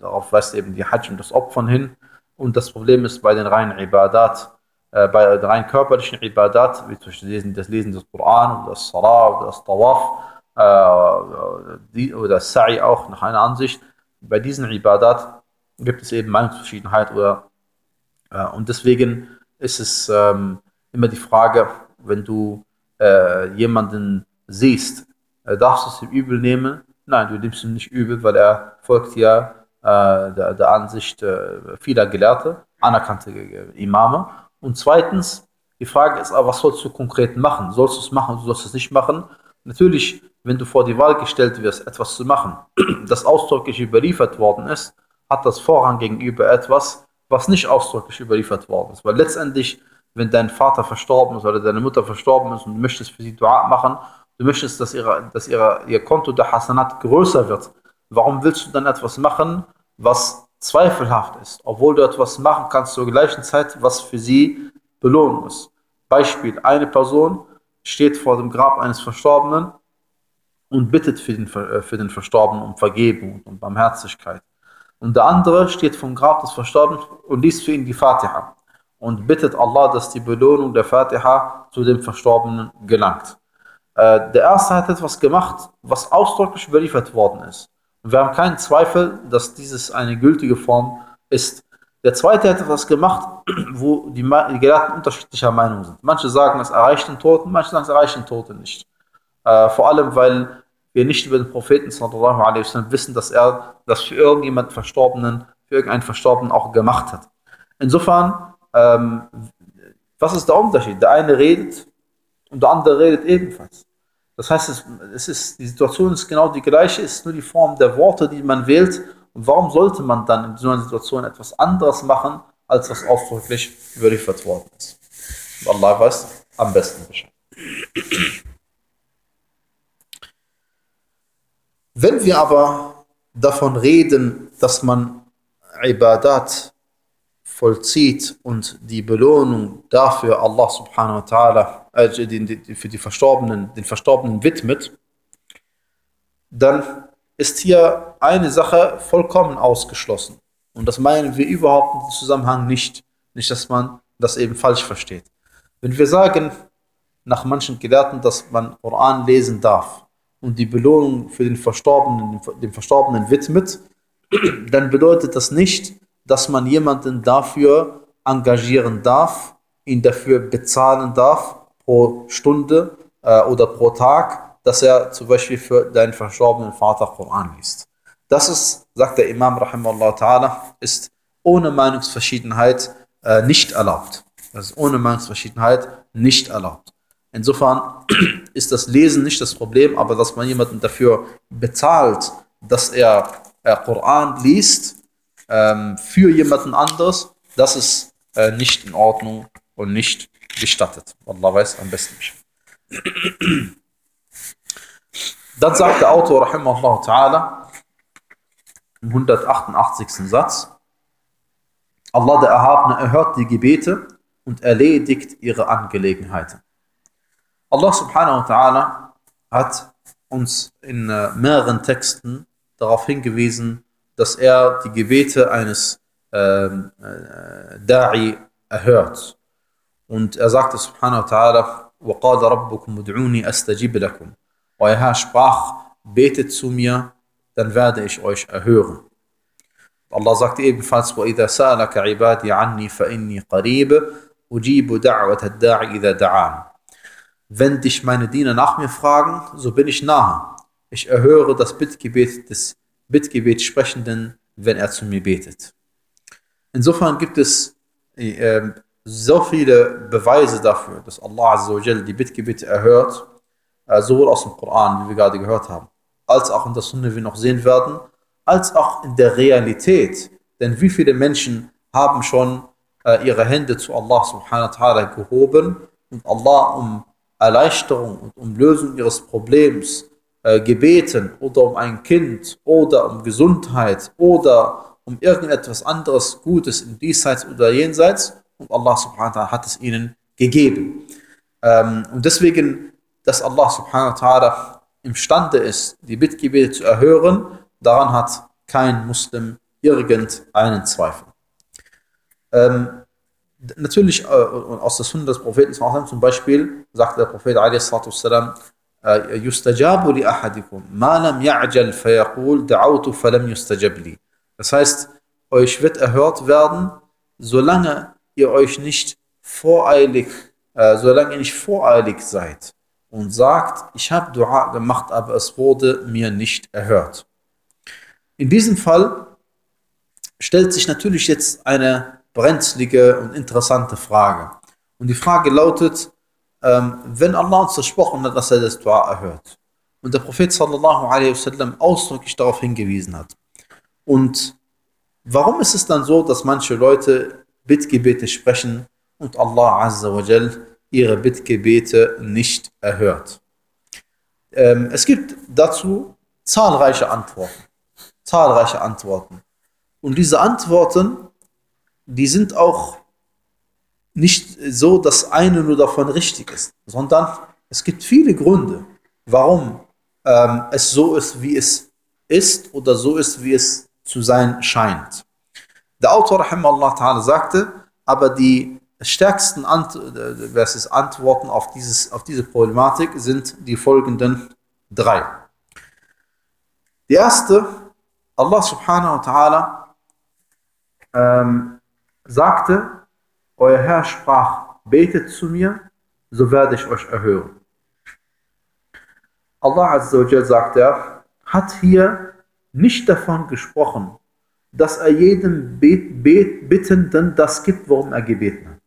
Darauf weist eben die Hajj und das Opfern hin. Und das Problem ist bei den reinen Ibadat, äh, bei den rein körperlichen Ibadat, wie zum Beispiel das Lesen des Koran das Salah das Tawaf äh, oder das Sa'i auch nach einer Ansicht, bei diesen Ibadat gibt es eben Meinungsverschiedenheit oder äh, und deswegen ist es ähm, immer die Frage, wenn du äh, jemanden siehst, äh, darfst du es ihm übel nehmen? Nein, du nimmst ihn nicht übel, weil er folgt ja der, der, Ansicht äh, vieler Gelehrte, anerkannte Imame. Und zweitens, die Frage ist aber, was sollst du konkret machen? Sollst du es machen, sollst du es nicht machen? Natürlich, wenn du vor die Wahl gestellt wirst, etwas zu machen, das ausdrücklich überliefert worden ist, hat das Vorrang gegenüber etwas, was nicht ausdrücklich überliefert worden ist. Weil letztendlich, wenn dein Vater verstorben ist oder deine Mutter verstorben ist und du möchtest für sie Dua machen, du möchtest, dass, ihre, dass ihre, ihr Konto der Hasanat größer wird, warum willst du dann etwas machen, was zweifelhaft ist, obwohl du etwas machen kannst zur gleichen Zeit, was für sie Belohnung ist. Beispiel, eine Person steht vor dem Grab eines Verstorbenen und bittet für den, äh, für den Verstorbenen um Vergebung und Barmherzigkeit. Und der andere steht vom Grab des Verstorbenen und liest für ihn die Fatiha und bittet Allah, dass die Belohnung der Fatiha zu dem Verstorbenen gelangt. Äh, der erste hat etwas gemacht, was ausdrücklich überliefert worden ist. Wir haben keinen Zweifel, dass dieses eine gültige Form ist. Der zweite hat etwas gemacht, wo die, die Gelehrten unterschiedlicher Meinung sind. Manche sagen, es erreicht den Toten, manche sagen, es erreicht den Toten nicht. Äh, vor allem, weil wir nicht über den Propheten sallallahu alaihi wasallam wissen, dass er das für irgendjemand Verstorbenen, für irgendeinen Verstorbenen auch gemacht hat. Insofern, ähm, was ist der Unterschied? Der eine redet und der andere redet ebenfalls. Das heißt, es, es ist, die Situation ist genau die gleiche, es ist nur die Form der Worte, die man wählt. Und warum sollte man dann in so einer Situation etwas anderes machen, als was ausdrücklich überliefert worden ist? Und Allah weiß am besten Bescheid. Wenn wir aber davon reden, dass man Ibadat vollzieht und die Belohnung dafür Allah subhanahu wa ta'ala äh, für die Verstorbenen, den Verstorbenen widmet, dann ist hier eine Sache vollkommen ausgeschlossen. Und das meinen wir überhaupt im Zusammenhang nicht. Nicht, dass man das eben falsch versteht. Wenn wir sagen, nach manchen Gelehrten, dass man Koran lesen darf und die Belohnung für den Verstorbenen, den Verstorbenen widmet, dann bedeutet das nicht, dass man jemanden dafür engagieren darf, ihn dafür bezahlen darf pro Stunde äh, oder pro Tag, dass er zum Beispiel für deinen verstorbenen Vater Koran liest. Das ist, sagt der Imam Rahimallah Ta'ala, ist ohne Meinungsverschiedenheit äh, nicht erlaubt. Das ist ohne Meinungsverschiedenheit nicht erlaubt. Insofern ist das Lesen nicht das Problem, aber dass man jemanden dafür bezahlt, dass er äh, Koran liest, ähm, für jemanden anderes, das ist äh, nicht in Ordnung und nicht gestattet. Allah weiß am besten. Dann sagt der Autor, rahimahullah ta'ala, im 188. Satz, Allah der Erhabene erhört die Gebete und erledigt ihre Angelegenheiten. Allah subhanahu wa ta'ala hat uns in äh, mehreren Texten darauf hingewiesen, dass er die Gebete eines ähm, äh, Da'i erhört. Und er sagte subhanahu wa ta'ala, وَقَالَ رَبُّكُمْ ادْعُونِي أَسْتَجِبْ لَكُمْ Euer Herr sprach, betet zu mir, dann werde ich euch erhören. Allah sagte ebenfalls, وَإِذَا سَأَلَكَ عِبَادِي عَنِّي فَإِنِّي قَرِيبٌ أُجِيبُ دَعْوَةَ الدَّاعِ إِذَا دَعَانِ Wenn dich meine Diener nach mir fragen, so bin ich nahe. Ich erhöre das Bittgebet des Bittgebetsprechenden, wenn er zu mir betet. Insofern gibt es äh, so viele Beweise dafür, dass Allah die Bittgebete erhört, äh, sowohl aus dem Koran, wie wir gerade gehört haben, als auch in der Sunna, wie wir noch sehen werden, als auch in der Realität. Denn wie viele Menschen haben schon äh, ihre Hände zu Allah subhanahu wa ta'ala gehoben und Allah um Erleichterung und um Lösung ihres Problems äh, gebeten oder um ein Kind oder um Gesundheit oder um irgendetwas anderes Gutes im Diesseits oder Jenseits und Allah subhanahu wa ta'ala hat es ihnen gegeben. Ähm, und deswegen, dass Allah subhanahu wa ta'ala imstande ist, die Bittgebete zu erhören, daran hat kein Muslim irgendeinen Zweifel. Ähm, natürlich äh, aus der Sunna des Propheten zum Beispiel sagt der Prophet والسلام, يستجاب لأحدكم ما لم يعجل فيقول دعوت فلم يستجب لي das heißt euch wird erhört werden solange ihr euch nicht voreilig äh, solange ihr nicht voreilig seid und sagt ich habe Dua gemacht aber es wurde mir nicht erhört in diesem Fall stellt sich natürlich jetzt eine brenzlige und interessante Frage. Und die Frage lautet, ähm, wenn Allah uns versprochen hat, dass er das Dua erhört und der Prophet sallallahu alaihi wasallam ausdrücklich darauf hingewiesen hat. Und warum ist es dann so, dass manche Leute Bittgebete sprechen und Allah azza wa jal ihre Bittgebete nicht erhört? Ähm, es gibt dazu zahlreiche Antworten. Zahlreiche Antworten. Und diese Antworten die sind auch nicht so, dass eine nur davon richtig ist, sondern es gibt viele Gründe, warum ähm, es so ist, wie es ist oder so ist, wie es zu sein scheint. Der Autor Allah sagte, aber die stärksten Ant äh, Antworten auf, dieses, auf diese Problematik sind die folgenden drei. Die erste, Allah subhanahu wa ta'ala ähm, sagte, euer Herr sprach, betet zu mir, so werde ich euch erhören. Allah Azzawajal sagt er, hat hier nicht davon gesprochen, dass er jedem Bet, Bet, Bittenden das gibt, worum er gebeten hat.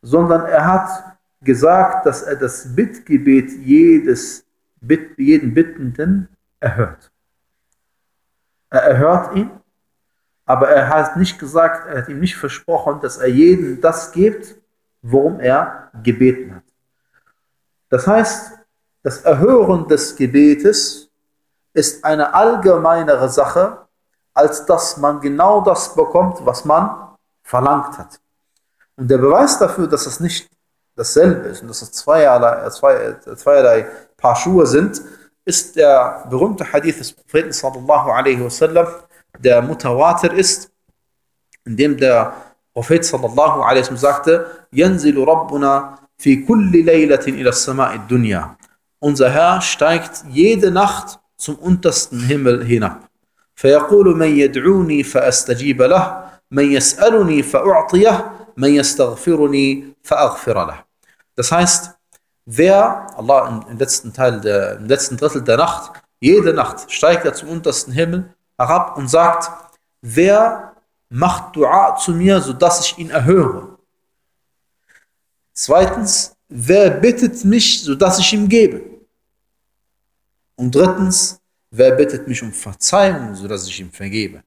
Sondern er hat gesagt, dass er das Bittgebet jedes, jeden Bittenden erhört. Er erhört ihn aber er hat nicht gesagt, er hat ihm nicht versprochen, dass er jedem das gibt, worum er gebeten hat. Das heißt, das Erhören des Gebetes ist eine allgemeinere Sache, als dass man genau das bekommt, was man verlangt hat. Und der Beweis dafür, dass es nicht dasselbe ist und dass es zweierlei, zwei, zweierlei Paar Schuhe sind, ist der berühmte Hadith des Propheten sallallahu alaihi wasallam, der Mutawatir ist, in dem der Prophet sallallahu alaihi wasallam sagte, Yanzilu Rabbuna fi kulli laylatin ila samai dunya. Unser Herr steigt jede Nacht zum untersten Himmel hinab. فيقول من يدعوني فأستجيب له من يسألني فأعطيه من يستغفرني فأغفر له Das heißt, wer, Allah im letzten Teil der, im letzten Drittel der Nacht, jede Nacht steigt er zum untersten Himmel herab und sagt, wer macht Dua zu mir, sodass ich ihn erhöre? Zweitens, wer bittet mich, sodass ich ihm gebe? Und drittens, wer bittet mich um Verzeihung, sodass ich ihm vergebe?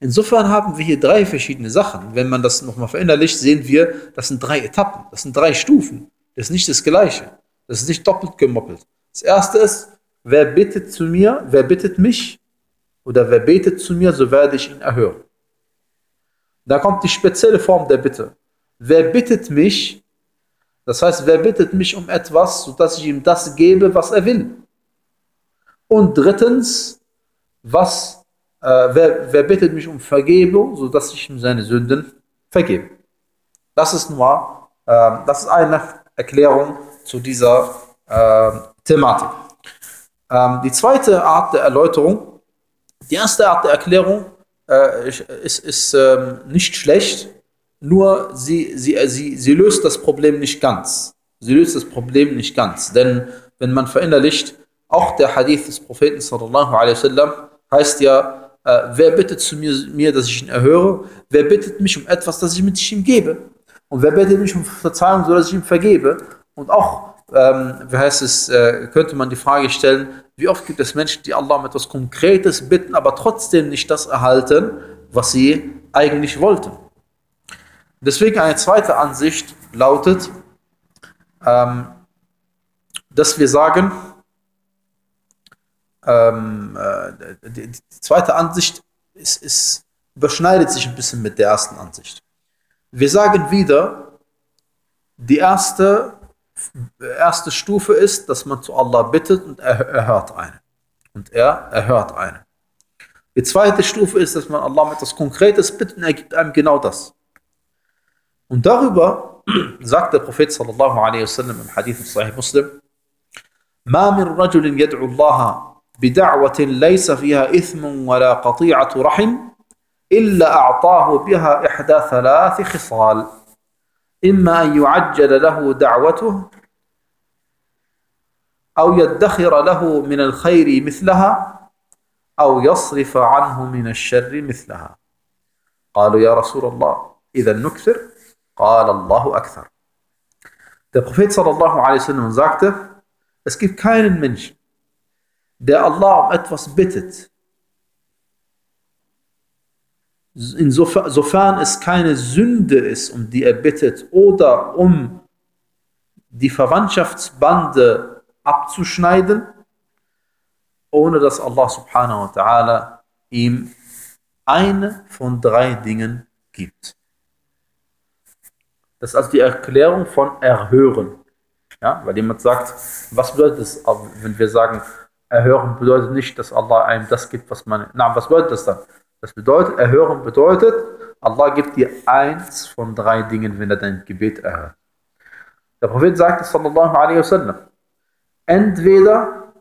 Insofern haben wir hier drei verschiedene Sachen. Wenn man das nochmal verinnerlicht, sehen wir, das sind drei Etappen, das sind drei Stufen. Das ist nicht das Gleiche. Das ist nicht doppelt gemoppelt. Das erste ist, wer bittet zu mir, wer bittet mich? Oder wer betet zu mir, so werde ich ihn erhören. Da kommt die spezielle Form der Bitte. Wer bittet mich, das heißt, wer bittet mich um etwas, sodass ich ihm das gebe, was er will. Und drittens, was, äh, wer, wer bittet mich um Vergebung, sodass ich ihm seine Sünden vergebe. Das ist nur, äh, das ist eine Erklärung zu dieser äh, Thematik. Ähm, die zweite Art der Erläuterung, die erste Art der Erklärung äh, ist, ist äh, nicht schlecht, nur sie, sie, sie, sie löst das Problem nicht ganz. Sie löst das Problem nicht ganz, denn wenn man verinnerlicht, auch der Hadith des Propheten sallallahu alaihi wasallam heißt ja, äh, wer bittet zu mir, mir, dass ich ihn erhöre? Wer bittet mich um etwas, das ich mit ihm gebe? Und wer bittet mich um Verzeihung, so dass ich ihm vergebe? Und auch, ähm, wie heißt es, äh, könnte man die Frage stellen, wie oft gibt es Menschen, die Allah um etwas Konkretes bitten, aber trotzdem nicht das erhalten, was sie eigentlich wollten? Deswegen eine zweite Ansicht lautet, ähm, dass wir sagen, ähm, äh, die, die, zweite Ansicht ist, ist, überschneidet sich ein bisschen mit der ersten Ansicht. Wir sagen wieder, die erste, erste Stufe ist, dass man zu Allah bittet und er, er hört einen. Und er erhört einen. Die zweite Stufe ist, dass man Allah mit etwas Konkretes bittet und er gibt einem genau das. Und darüber sagt der Prophet sallallahu alaihi wasallam im Hadith Sahih Muslim, ما من رجل يدعو الله بدعوة ليس فيها إثم ولا قطيعة رحم إلا أعطاه بها إحدى ثلاث خصال إما أن يعجل له دعوته أو يدخر له من الخير مثلها أو يصرف عنه من الشر مثلها. قالوا يا رسول الله إذا نكثر؟ قال الله أكثر. Der Prophet sallallahu alaihi wasallam sagte, es gibt keinen Menschen, der Allah um etwas bittet, insofern sofern es keine Sünde ist, um die er bittet, oder um die Verwandtschaftsbande abzuschneiden, ohne dass Allah subhanahu wa ta'ala ihm eine von drei Dingen gibt. Das ist also die Erklärung von Erhören. Ja, weil jemand sagt, was bedeutet es, wenn wir sagen, Erhören bedeutet nicht, dass Allah einem das gibt, was man. Na, was bedeutet das dann? Das bedeutet, Erhören bedeutet, Allah gibt dir eins von drei Dingen, wenn er dein Gebet erhört. Der Prophet sagte, sallallahu alaihi wasallam, entweder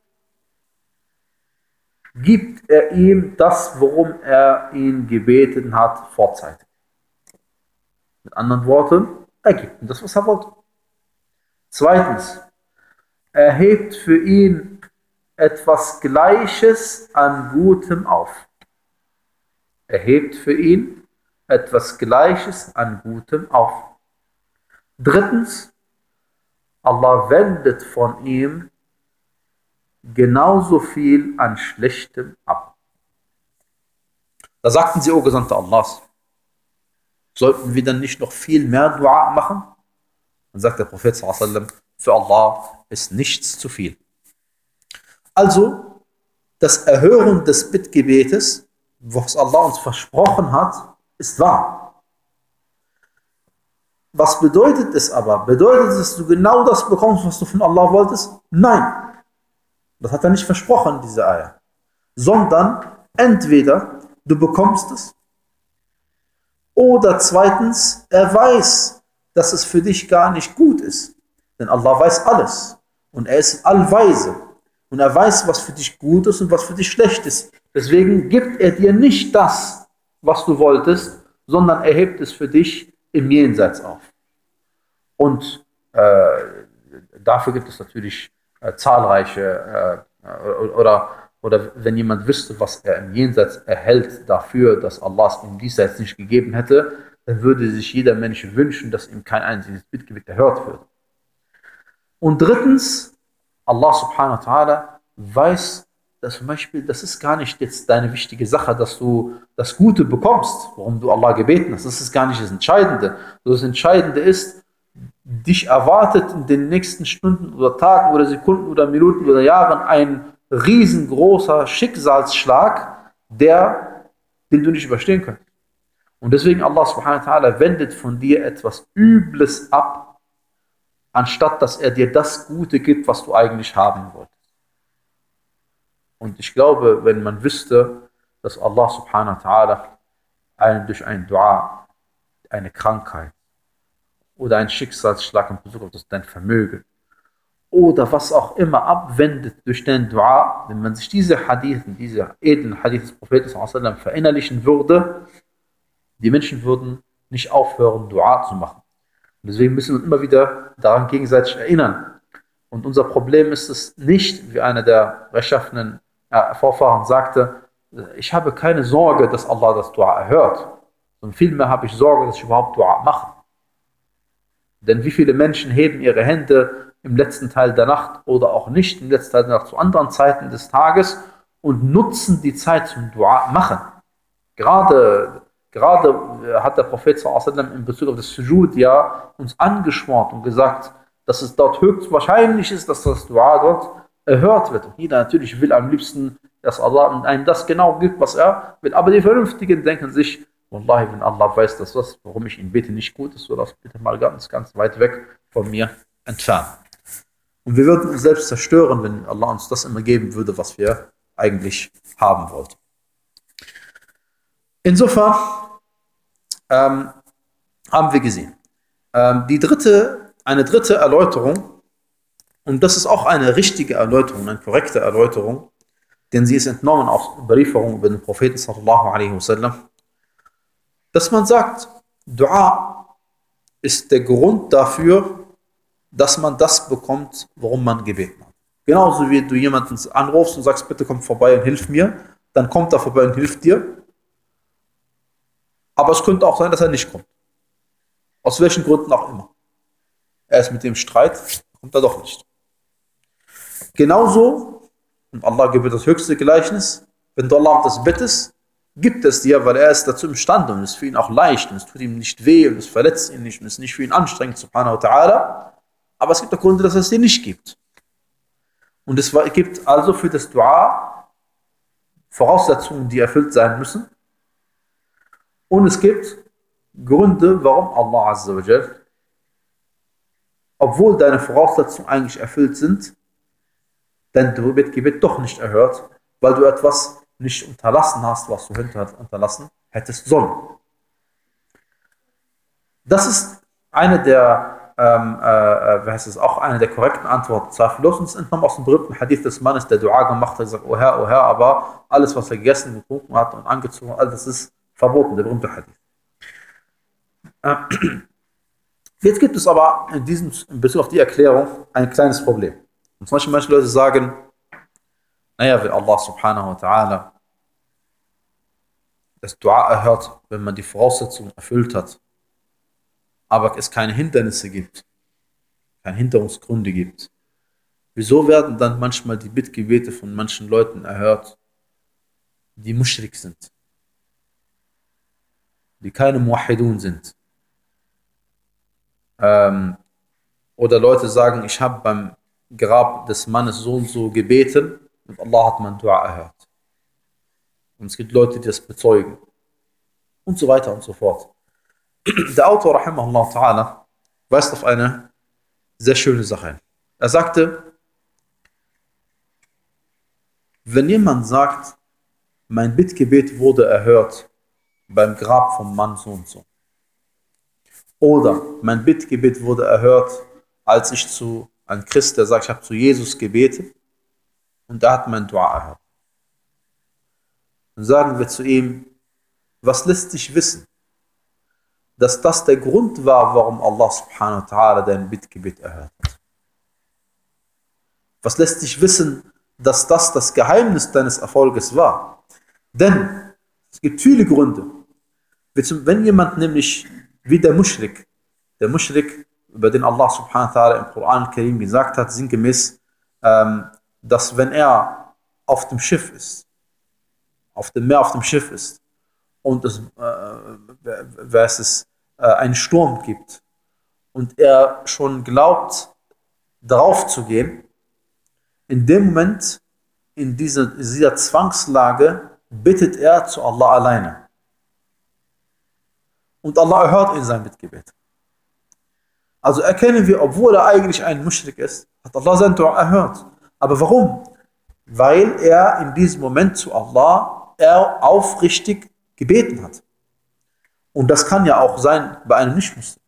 gibt er ihm das, worum er ihn gebeten hat, vorzeitig. Mit anderen Worten, er gibt ihm das, was er wollte. Zweitens, er hebt für ihn etwas Gleiches an Gutem auf. Er hebt für ihn etwas Gleiches an Gutem auf. Drittens, Allah wendet von ihm genauso viel an Schlechtem ab. Da sagten sie, O Gesandte Allahs, sollten wir dann nicht noch viel mehr Dua machen? Dann sagt der Prophet, für Allah ist nichts zu viel. Also, das Erhören des Bittgebetes, was Allah uns versprochen hat, ist wahr. Was bedeutet es aber? Bedeutet es, dass du genau das bekommst, was du von Allah wolltest? Nein. Das hat er nicht versprochen, diese Eier. Sondern entweder du bekommst es oder zweitens, er weiß, dass es für dich gar nicht gut ist. Denn Allah weiß alles und er ist allweise. Und er weiß, was für dich gut ist und was für dich schlecht ist. Deswegen gibt er dir nicht das, was du wolltest, sondern er hebt es für dich im Jenseits auf. Und äh, dafür gibt es natürlich äh, zahlreiche, äh, oder, oder wenn jemand wüsste, was er im Jenseits erhält dafür, dass Allah es im Diesseits nicht gegeben hätte, dann würde sich jeder Mensch wünschen, dass ihm kein einziges Bittgebet erhört wird. Und drittens, Allah subhanahu wa ta'ala weiß, dass zum Beispiel, das ist gar nicht jetzt deine wichtige Sache, dass du das Gute bekommst, warum du Allah gebeten hast. Das ist gar nicht das Entscheidende. Das Entscheidende ist, dich erwartet in den nächsten Stunden oder Tagen oder Sekunden oder Minuten oder Jahren ein riesengroßer Schicksalsschlag, der, den du nicht überstehen kannst. Und deswegen Allah subhanahu wa ta'ala wendet von dir etwas Übles ab, anstatt dass er dir das Gute gibt, was du eigentlich haben wolltest. Und ich glaube, wenn man wüsste, dass Allah subhanahu wa ta'ala einen durch ein Dua, eine Krankheit oder ein Schicksalsschlag in Bezug auf das, dein Vermögen oder was auch immer abwendet durch den Dua, wenn man sich diese Hadithen, diese edlen Hadith des Propheten verinnerlichen würde, die Menschen würden nicht aufhören, Dua zu machen. Und deswegen müssen wir uns immer wieder daran gegenseitig erinnern. Und unser Problem ist es nicht, wie einer der rechtschaffenen äh, Vorfahren sagte, ich habe keine Sorge, dass Allah das Dua erhört, sondern vielmehr habe ich Sorge, dass ich überhaupt Dua mache. Denn wie viele Menschen heben ihre Hände im letzten Teil der Nacht oder auch nicht im letzten Teil der Nacht zu anderen Zeiten des Tages und nutzen die Zeit zum Dua machen. Gerade, gerade äh, hat der Prophet in Bezug auf das Sujud ja uns angeschwort und gesagt, dass es dort höchstwahrscheinlich ist, dass das Dua dort erhört wird. Und jeder natürlich will am liebsten, dass Allah einem das genau gibt, was er will. Aber die Vernünftigen denken sich, Wallahi, wenn Allah weiß, dass das, warum ich ihn bete, nicht gut ist, so das bitte mal ganz, ganz weit weg von mir entfernen. Und wir würden uns selbst zerstören, wenn Allah uns das immer geben würde, was wir eigentlich haben wollten. Insofern ähm, haben wir gesehen. Ähm, die dritte, eine dritte Erläuterung, und das ist auch eine richtige Erläuterung, eine korrekte Erläuterung, denn sie ist entnommen aus Überlieferung über den Propheten sallallahu alaihi wasallam, dass man sagt, Dua ist der Grund dafür, dass man das bekommt, worum man gebeten hat. Genauso wie du jemanden anrufst und sagst, bitte komm vorbei und hilf mir, dann kommt er vorbei und hilft dir. Aber es könnte auch sein, dass er nicht kommt. Aus welchen Gründen auch immer. Er ist mit dem Streit, kommt er doch nicht. Genauso, und Allah gibt das höchste Gleichnis, wenn du Allah das bittest, gibt es dir, weil er ist dazu imstande und es ist für ihn auch leicht und es tut ihm nicht weh und es verletzt ihn nicht und es ist nicht für ihn anstrengend, subhanahu wa ta'ala. Aber es gibt auch Gründe, dass es sie nicht gibt. Und es gibt also für das Dua Voraussetzungen, die erfüllt sein müssen. Und es gibt Gründe, warum Allah Azza wa Jal, obwohl deine Voraussetzungen eigentlich erfüllt sind, dein Gebet doch nicht erhört, weil du etwas nicht unterlassen hast, was du hinterlassen hättest sollen. Das ist eine der ähm, äh, wie heißt es, auch eine der korrekten Antworten. Zweifellos uns entnommen aus dem berühmten Hadith des Mannes, der Dua gemacht hat, gesagt, oh Herr, oh Herr, aber alles, was er gegessen, getrunken hat und angezogen hat, das ist verboten, der berühmte Hadith. Äh, jetzt gibt es aber in diesem, in Bezug auf die Erklärung ein kleines Problem. Und zum Beispiel manche Leute sagen, naja, wenn Allah subhanahu wa ta'ala das Dua erhört, wenn man die Voraussetzungen erfüllt hat, aber es keine Hindernisse gibt, keine Hinderungsgründe gibt. Wieso werden dann manchmal die Bittgebete von manchen Leuten erhört, die muschrik sind, die keine Muahidun sind? Ähm, oder Leute sagen, ich habe beim Grab des Mannes so und so gebeten und Allah hat mein Dua erhört. Und es gibt Leute, die das bezeugen. Und so weiter und so fort. Der Autor, rahimahullah ta'ala, weist auf eine sehr schöne Sache Er sagte, wenn jemand sagt, mein Bittgebet wurde erhört beim Grab vom Mann so und so. Oder mein Bittgebet wurde erhört, als ich zu einem Christ, der sagt, ich habe zu Jesus gebetet und er hat mein Dua erhört. Dann sagen wir zu ihm, was lässt sich wissen? dass das der Grund war, warum Allah subhanahu wa ta'ala dein Bittgebet erhört hat. Was lässt dich wissen, dass das das Geheimnis deines Erfolges war? Denn es gibt viele Gründe. Wenn jemand nämlich wie der Mushrik, der Mushrik, über den Allah subhanahu wa ta'ala im Koran Karim gesagt hat, sinngemäß, ähm, dass wenn er auf dem Schiff ist, auf dem Meer auf dem Schiff ist und es, äh, es äh, einen Sturm gibt und er schon glaubt, darauf zu gehen, in dem Moment, in dieser, in dieser Zwangslage, bittet er zu Allah alleine. Und Allah erhört ihn sein Mitgebet. Also erkennen wir, obwohl er eigentlich ein Mushrik ist, hat Allah sein Dua erhört. Aber warum? Weil er in diesem Moment zu Allah er aufrichtig gebeten hat. Und das kann ja auch sein bei einem Nicht-Muslim.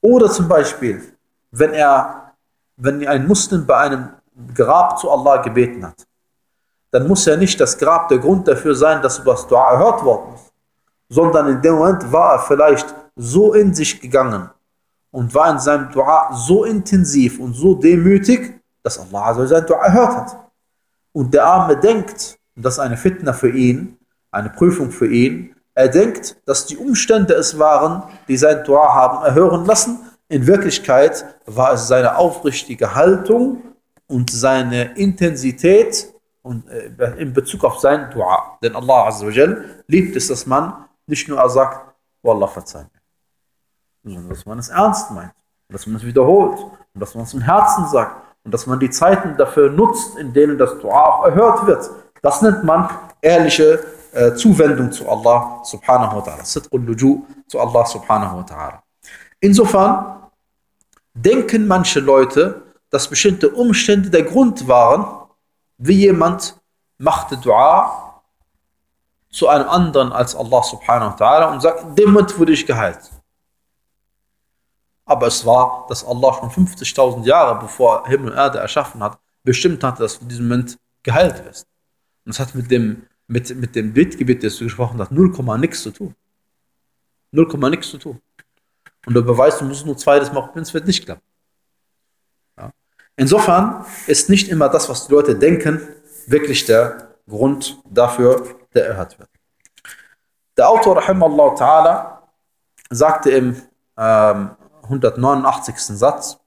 Oder zum Beispiel, wenn er, wenn ein Muslim bei einem Grab zu Allah gebeten hat, dann muss ja nicht das Grab der Grund dafür sein, dass das Dua erhört worden ist, sondern in dem Moment war er vielleicht so in sich gegangen und war in seinem Dua so intensiv und so demütig, dass Allah sein Dua erhört hat. Und der Arme denkt, und das ist eine Fitna für ihn, eine Prüfung für ihn, er denkt, dass die Umstände es waren, die sein Dua haben erhören lassen. In Wirklichkeit war es seine aufrichtige Haltung und seine Intensität äh, in Bezug auf sein Dua. Denn Allah Azzawajal liebt es, dass man nicht nur sagt, Wallah verzeih mir, sondern dass man es ernst meint, dass man es wiederholt und dass man es im Herzen sagt und dass man die Zeiten dafür nutzt, in denen das Dua auch erhört wird. Das nennt man ehrliche äh, Zuwendung zu Allah subhanahu wa ta'ala. Sidqul Luju zu Allah subhanahu wa ta'ala. Insofern denken manche Leute, dass bestimmte Umstände der Grund waren, wie jemand machte Dua zu einem anderen als Allah subhanahu wa ta'ala und sagt, in dem Moment wurde ich geheilt. Aber es war, dass Allah schon 50.000 Jahre bevor Himmel und Erde erschaffen hat, bestimmt hat, dass du in diesem Moment geheilt wirst. Und das hat mit dem, mit, mit dem Bittgebet, das du gesprochen hast, 0, nichts zu tun. 0, nichts zu tun. Und der Beweis, du musst nur zweites machen, es wird nicht klappen. Ja. Insofern ist nicht immer das, was die Leute denken, wirklich der Grund dafür, der erhört wird. Der Autor, Rahimallahu ta'ala, sagte im ähm, 189. Satz,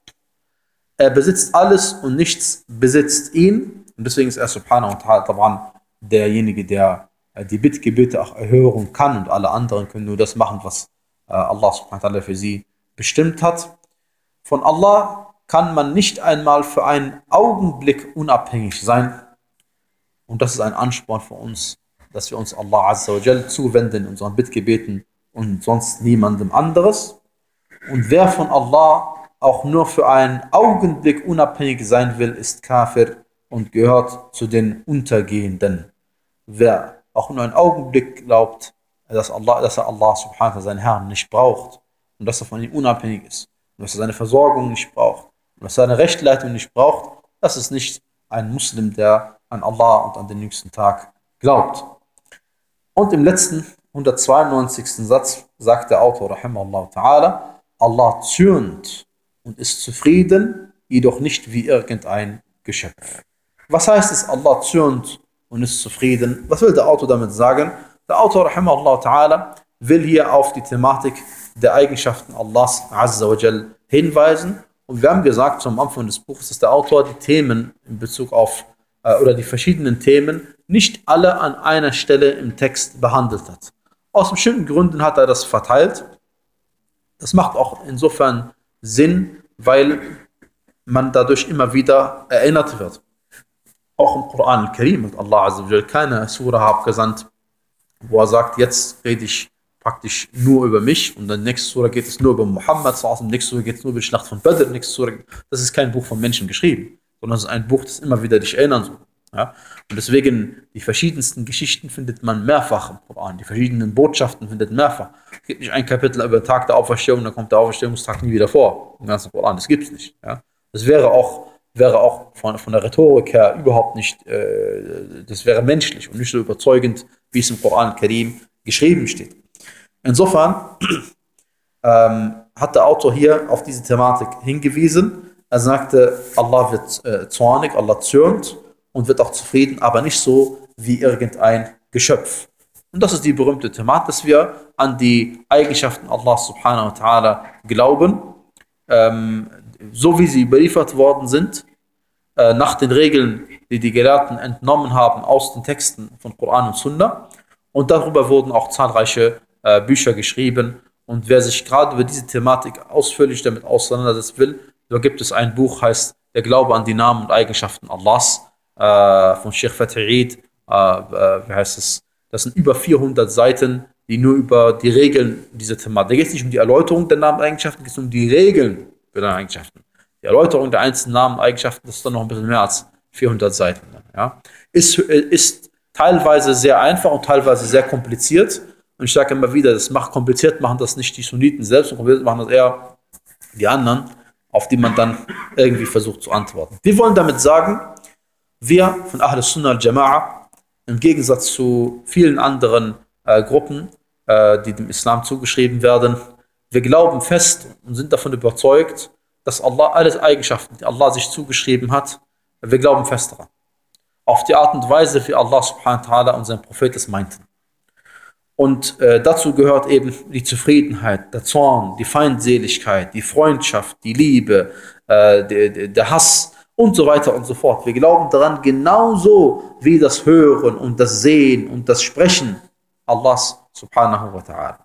er besitzt alles und nichts besitzt ihn. Und deswegen ist er subhanahu wa ta'ala derjenige, der äh, die Bittgebete auch erhören kann und alle anderen können nur das machen, was äh, Allah subhanahu ta'ala für sie bestimmt hat. Von Allah kann man nicht einmal für einen Augenblick unabhängig sein. Und das ist ein Ansporn für uns, dass wir uns Allah Azza zuwenden in unseren Bittgebeten und sonst niemandem anderes. Und wer von Allah auch nur für einen Augenblick unabhängig sein will, ist Kafir und gehört zu den Untergehenden. Wer auch nur einen Augenblick glaubt, dass, Allah, dass er Allah subhanahu wa seinen Herrn nicht braucht und dass er von ihm unabhängig ist und dass er seine Versorgung nicht braucht und dass er seine Rechtleitung nicht braucht, das ist nicht ein Muslim, der an Allah und an den jüngsten Tag glaubt. Und im letzten 192. Satz sagt der Autor, rahimahullah ta'ala, Allah zürnt und ist zufrieden, jedoch nicht wie irgendein Geschöpf. Was heißt es, Allah zürnt und ist zufrieden? Was will der Autor damit sagen? Der Autor, rahimahullah ta'ala, will hier auf die Thematik der Eigenschaften Allahs azza wa jal hinweisen. Und wir haben gesagt, zum Anfang des Buches, dass der Autor die Themen in Bezug auf, äh, oder die verschiedenen Themen, nicht alle an einer Stelle im Text behandelt hat. Aus bestimmten Gründen hat er das verteilt das macht auch insofern Sinn, weil man dadurch immer wieder erinnert wird. Auch im Koran al-Karim hat Allah Azza keine Surah abgesandt, wo er sagt, jetzt rede ich praktisch nur über mich und dann nächste Surah geht es nur über Muhammad, nächste Surah geht es nur über die Schlacht von Badr, nächste Surah, das ist kein Buch von Menschen geschrieben, sondern es ist ein Buch, das immer wieder dich erinnern soll. Ja? Und deswegen, die verschiedensten Geschichten findet man mehrfach im Koran, die verschiedenen Botschaften findet man mehrfach. Es gibt nicht ein Kapitel über den Tag der Auferstehung, dann kommt der Auferstehungstag nie wieder vor im ganzen Koran. Das gibt es nicht. Ja? Das wäre auch, wäre auch von, von der Rhetorik her überhaupt nicht, äh, das wäre menschlich und nicht so überzeugend, wie es im Koran Karim geschrieben steht. Insofern ähm, hat der Autor hier auf diese Thematik hingewiesen. Er sagte, Allah wird äh, zornig, Allah zürnt und wird auch zufrieden, aber nicht so wie irgendein Geschöpf. Und das ist die berühmte Thematik, dass wir an die Eigenschaften Allah subhanahu wa ta'ala glauben, ähm, so wie sie überliefert worden sind, äh, nach den Regeln, die die Gelehrten entnommen haben aus den Texten von Koran und Sunna. Und darüber wurden auch zahlreiche äh, Bücher geschrieben. Und wer sich gerade über diese Thematik ausführlich damit auseinandersetzen will, da gibt es ein Buch, heißt Der Glaube an die Namen und Eigenschaften Allahs von Sheikh Fatih äh, äh, wie heißt es? Das sind über 400 Seiten, die nur über die Regeln dieser Thematik. Da geht es nicht um die Erläuterung der Nameneigenschaften, es geht um die Regeln für deine Eigenschaften. Die Erläuterung der einzelnen Nameneigenschaften ist dann noch ein bisschen mehr als 400 Seiten. Ja. Ist, ist teilweise sehr einfach und teilweise sehr kompliziert. Und ich sage immer wieder, das macht kompliziert, machen das nicht die Sunniten selbst, kompliziert machen das eher die anderen, auf die man dann irgendwie versucht zu antworten. Wir wollen damit sagen, wir von Ahl Sunnah al-Jama'a, im Gegensatz zu vielen anderen äh, Gruppen, äh, die dem Islam zugeschrieben werden, wir glauben fest und sind davon überzeugt, dass Allah alles Eigenschaften, die Allah sich zugeschrieben hat, wir glauben fest daran. Auf die Art und Weise, wie Allah subhanahu wa ta'ala und sein Prophet es meinten. Und äh, dazu gehört eben die Zufriedenheit, der Zorn, die Feindseligkeit, die Freundschaft, die Liebe, äh, der, der Hass und so weiter und so fort. Wir glauben daran genauso wie das Hören und das Sehen und das Sprechen Allahs subhanahu wa ta'ala.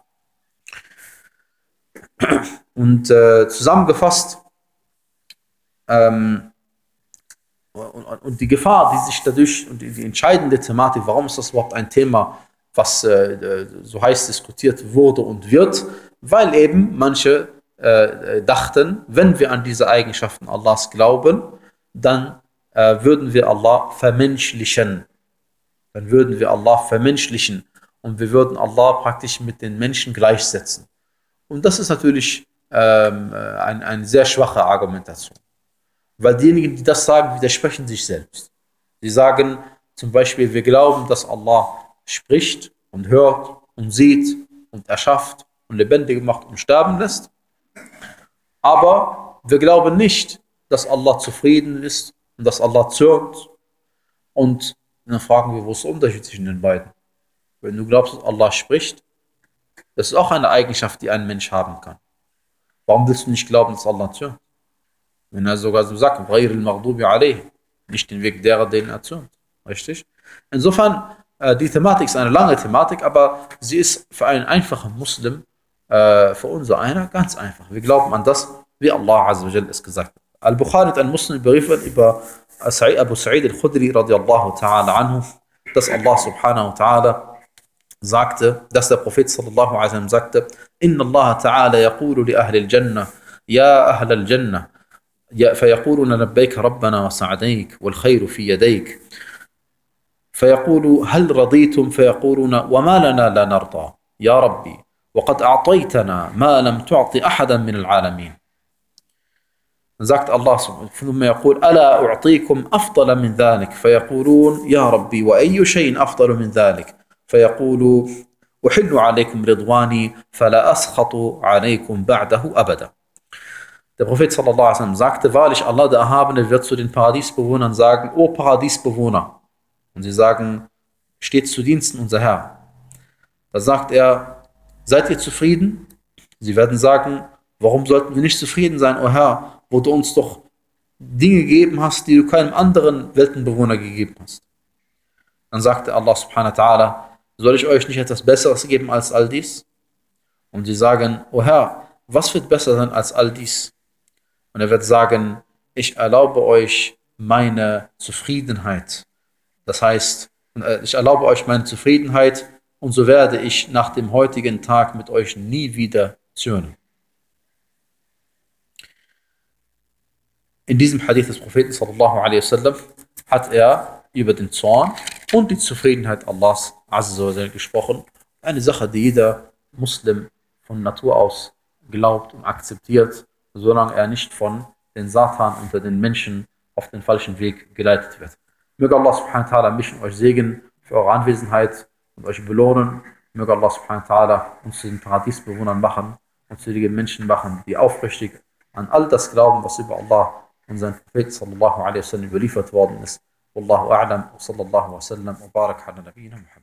Und äh, zusammengefasst, ähm, und, die Gefahr, die sich dadurch, und die, entscheidende Thematik, warum ist das überhaupt ein Thema, was äh, so heiß diskutiert wurde und wird, weil eben manche äh, dachten, wenn wir an diese Eigenschaften Allahs glauben, dann äh, würden wir Allah vermenschlichen. Dann würden wir Allah vermenschlichen und wir würden Allah praktisch mit den Menschen gleichsetzen. Und das ist natürlich ähm, äh, ein, eine sehr schwache Argumentation. Weil diejenigen, die das sagen, widersprechen sich selbst. Sie sagen zum Beispiel, wir glauben, dass Allah spricht und hört und sieht und erschafft und lebendig macht und sterben lässt. Aber wir glauben nicht, dass Allah zufrieden ist und dass Allah zürnt. Und dann fragen wir, wo ist der Unterschied zwischen den beiden? Wenn du glaubst, dass Allah spricht, das ist auch eine Eigenschaft, die ein Mensch haben kann. Warum willst du nicht glauben, dass Allah zürnt? Wenn er sogar so sagt, nicht den Weg derer, denen er zürnt. Richtig? Insofern, äh, die Thematik ist eine lange Thematik, aber sie ist für einen einfachen Muslim, äh, für unser einer, ganz einfach. Wir glauben an das, wie Allah es gesagt hat. Hat einen Muslim überliefert über Abu Sa'id al-Khudri radiallahu ta'ala anhu, dass Allah subhanahu ta'ala sagte, dass der Prophet sallallahu alaihi wasallam sagte, Inna Allah ta'ala yaqulu li ahli al-Jannah, ya ahl al-Jannah, فيقولون لبيك ربنا وسعديك والخير في يديك فيقول هل رضيتم فيقولون وما لنا لا نرضى يا ربي وقد أعطيتنا ما لم تعط أحدا من العالمين sagt Allah ثم يقول ألا أعطيكم أفضل من ذلك فيقولون يا ربي وأي شيء أفضل من ذلك فيقول أحل عليكم رضواني فلا أسخط عليكم بعده أبدا Der Prophet sallallahu alaihi wasallam sagte, wahrlich Allah der Erhabene wird zu den Paradiesbewohnern sagen, O Paradiesbewohner. Und sie sagen, steht zu Diensten unser Herr. Da sagt er, seid ihr zufrieden? Sie werden sagen, warum sollten wir nicht zufrieden sein, O Herr, Wo du uns doch Dinge gegeben hast, die du keinem anderen Weltenbewohner gegeben hast. Dann sagte Allah subhanahu wa ta'ala, soll ich euch nicht etwas Besseres geben als all dies? Und sie sagen, O Herr, was wird besser sein als all dies? Und er wird sagen, ich erlaube euch meine Zufriedenheit. Das heißt, äh, ich erlaube euch meine Zufriedenheit und so werde ich nach dem heutigen Tag mit euch nie wieder zürnen. In diesem Hadith des Propheten sallallahu alaihi wasallam hat er über den Zorn und die Zufriedenheit Allahs gesprochen. Eine Sache, die jeder Muslim von Natur aus glaubt und akzeptiert solange er nicht von den Satan unter den Menschen auf den falschen Weg geleitet wird. Möge Allah subhanahu wa ta'ala mich und euch segnen für eure Anwesenheit und euch belohnen. Möge Allah subhanahu wa ta'ala uns zu den Paradiesbewohnern machen und zu den Menschen machen, die aufrichtig an all das glauben, was über Allah und sein Prophet sallallahu alaihi wasallam überliefert worden ist. Wallahu a'lam wa sallallahu wa sallam wa barak ala nabiyina Muhammad.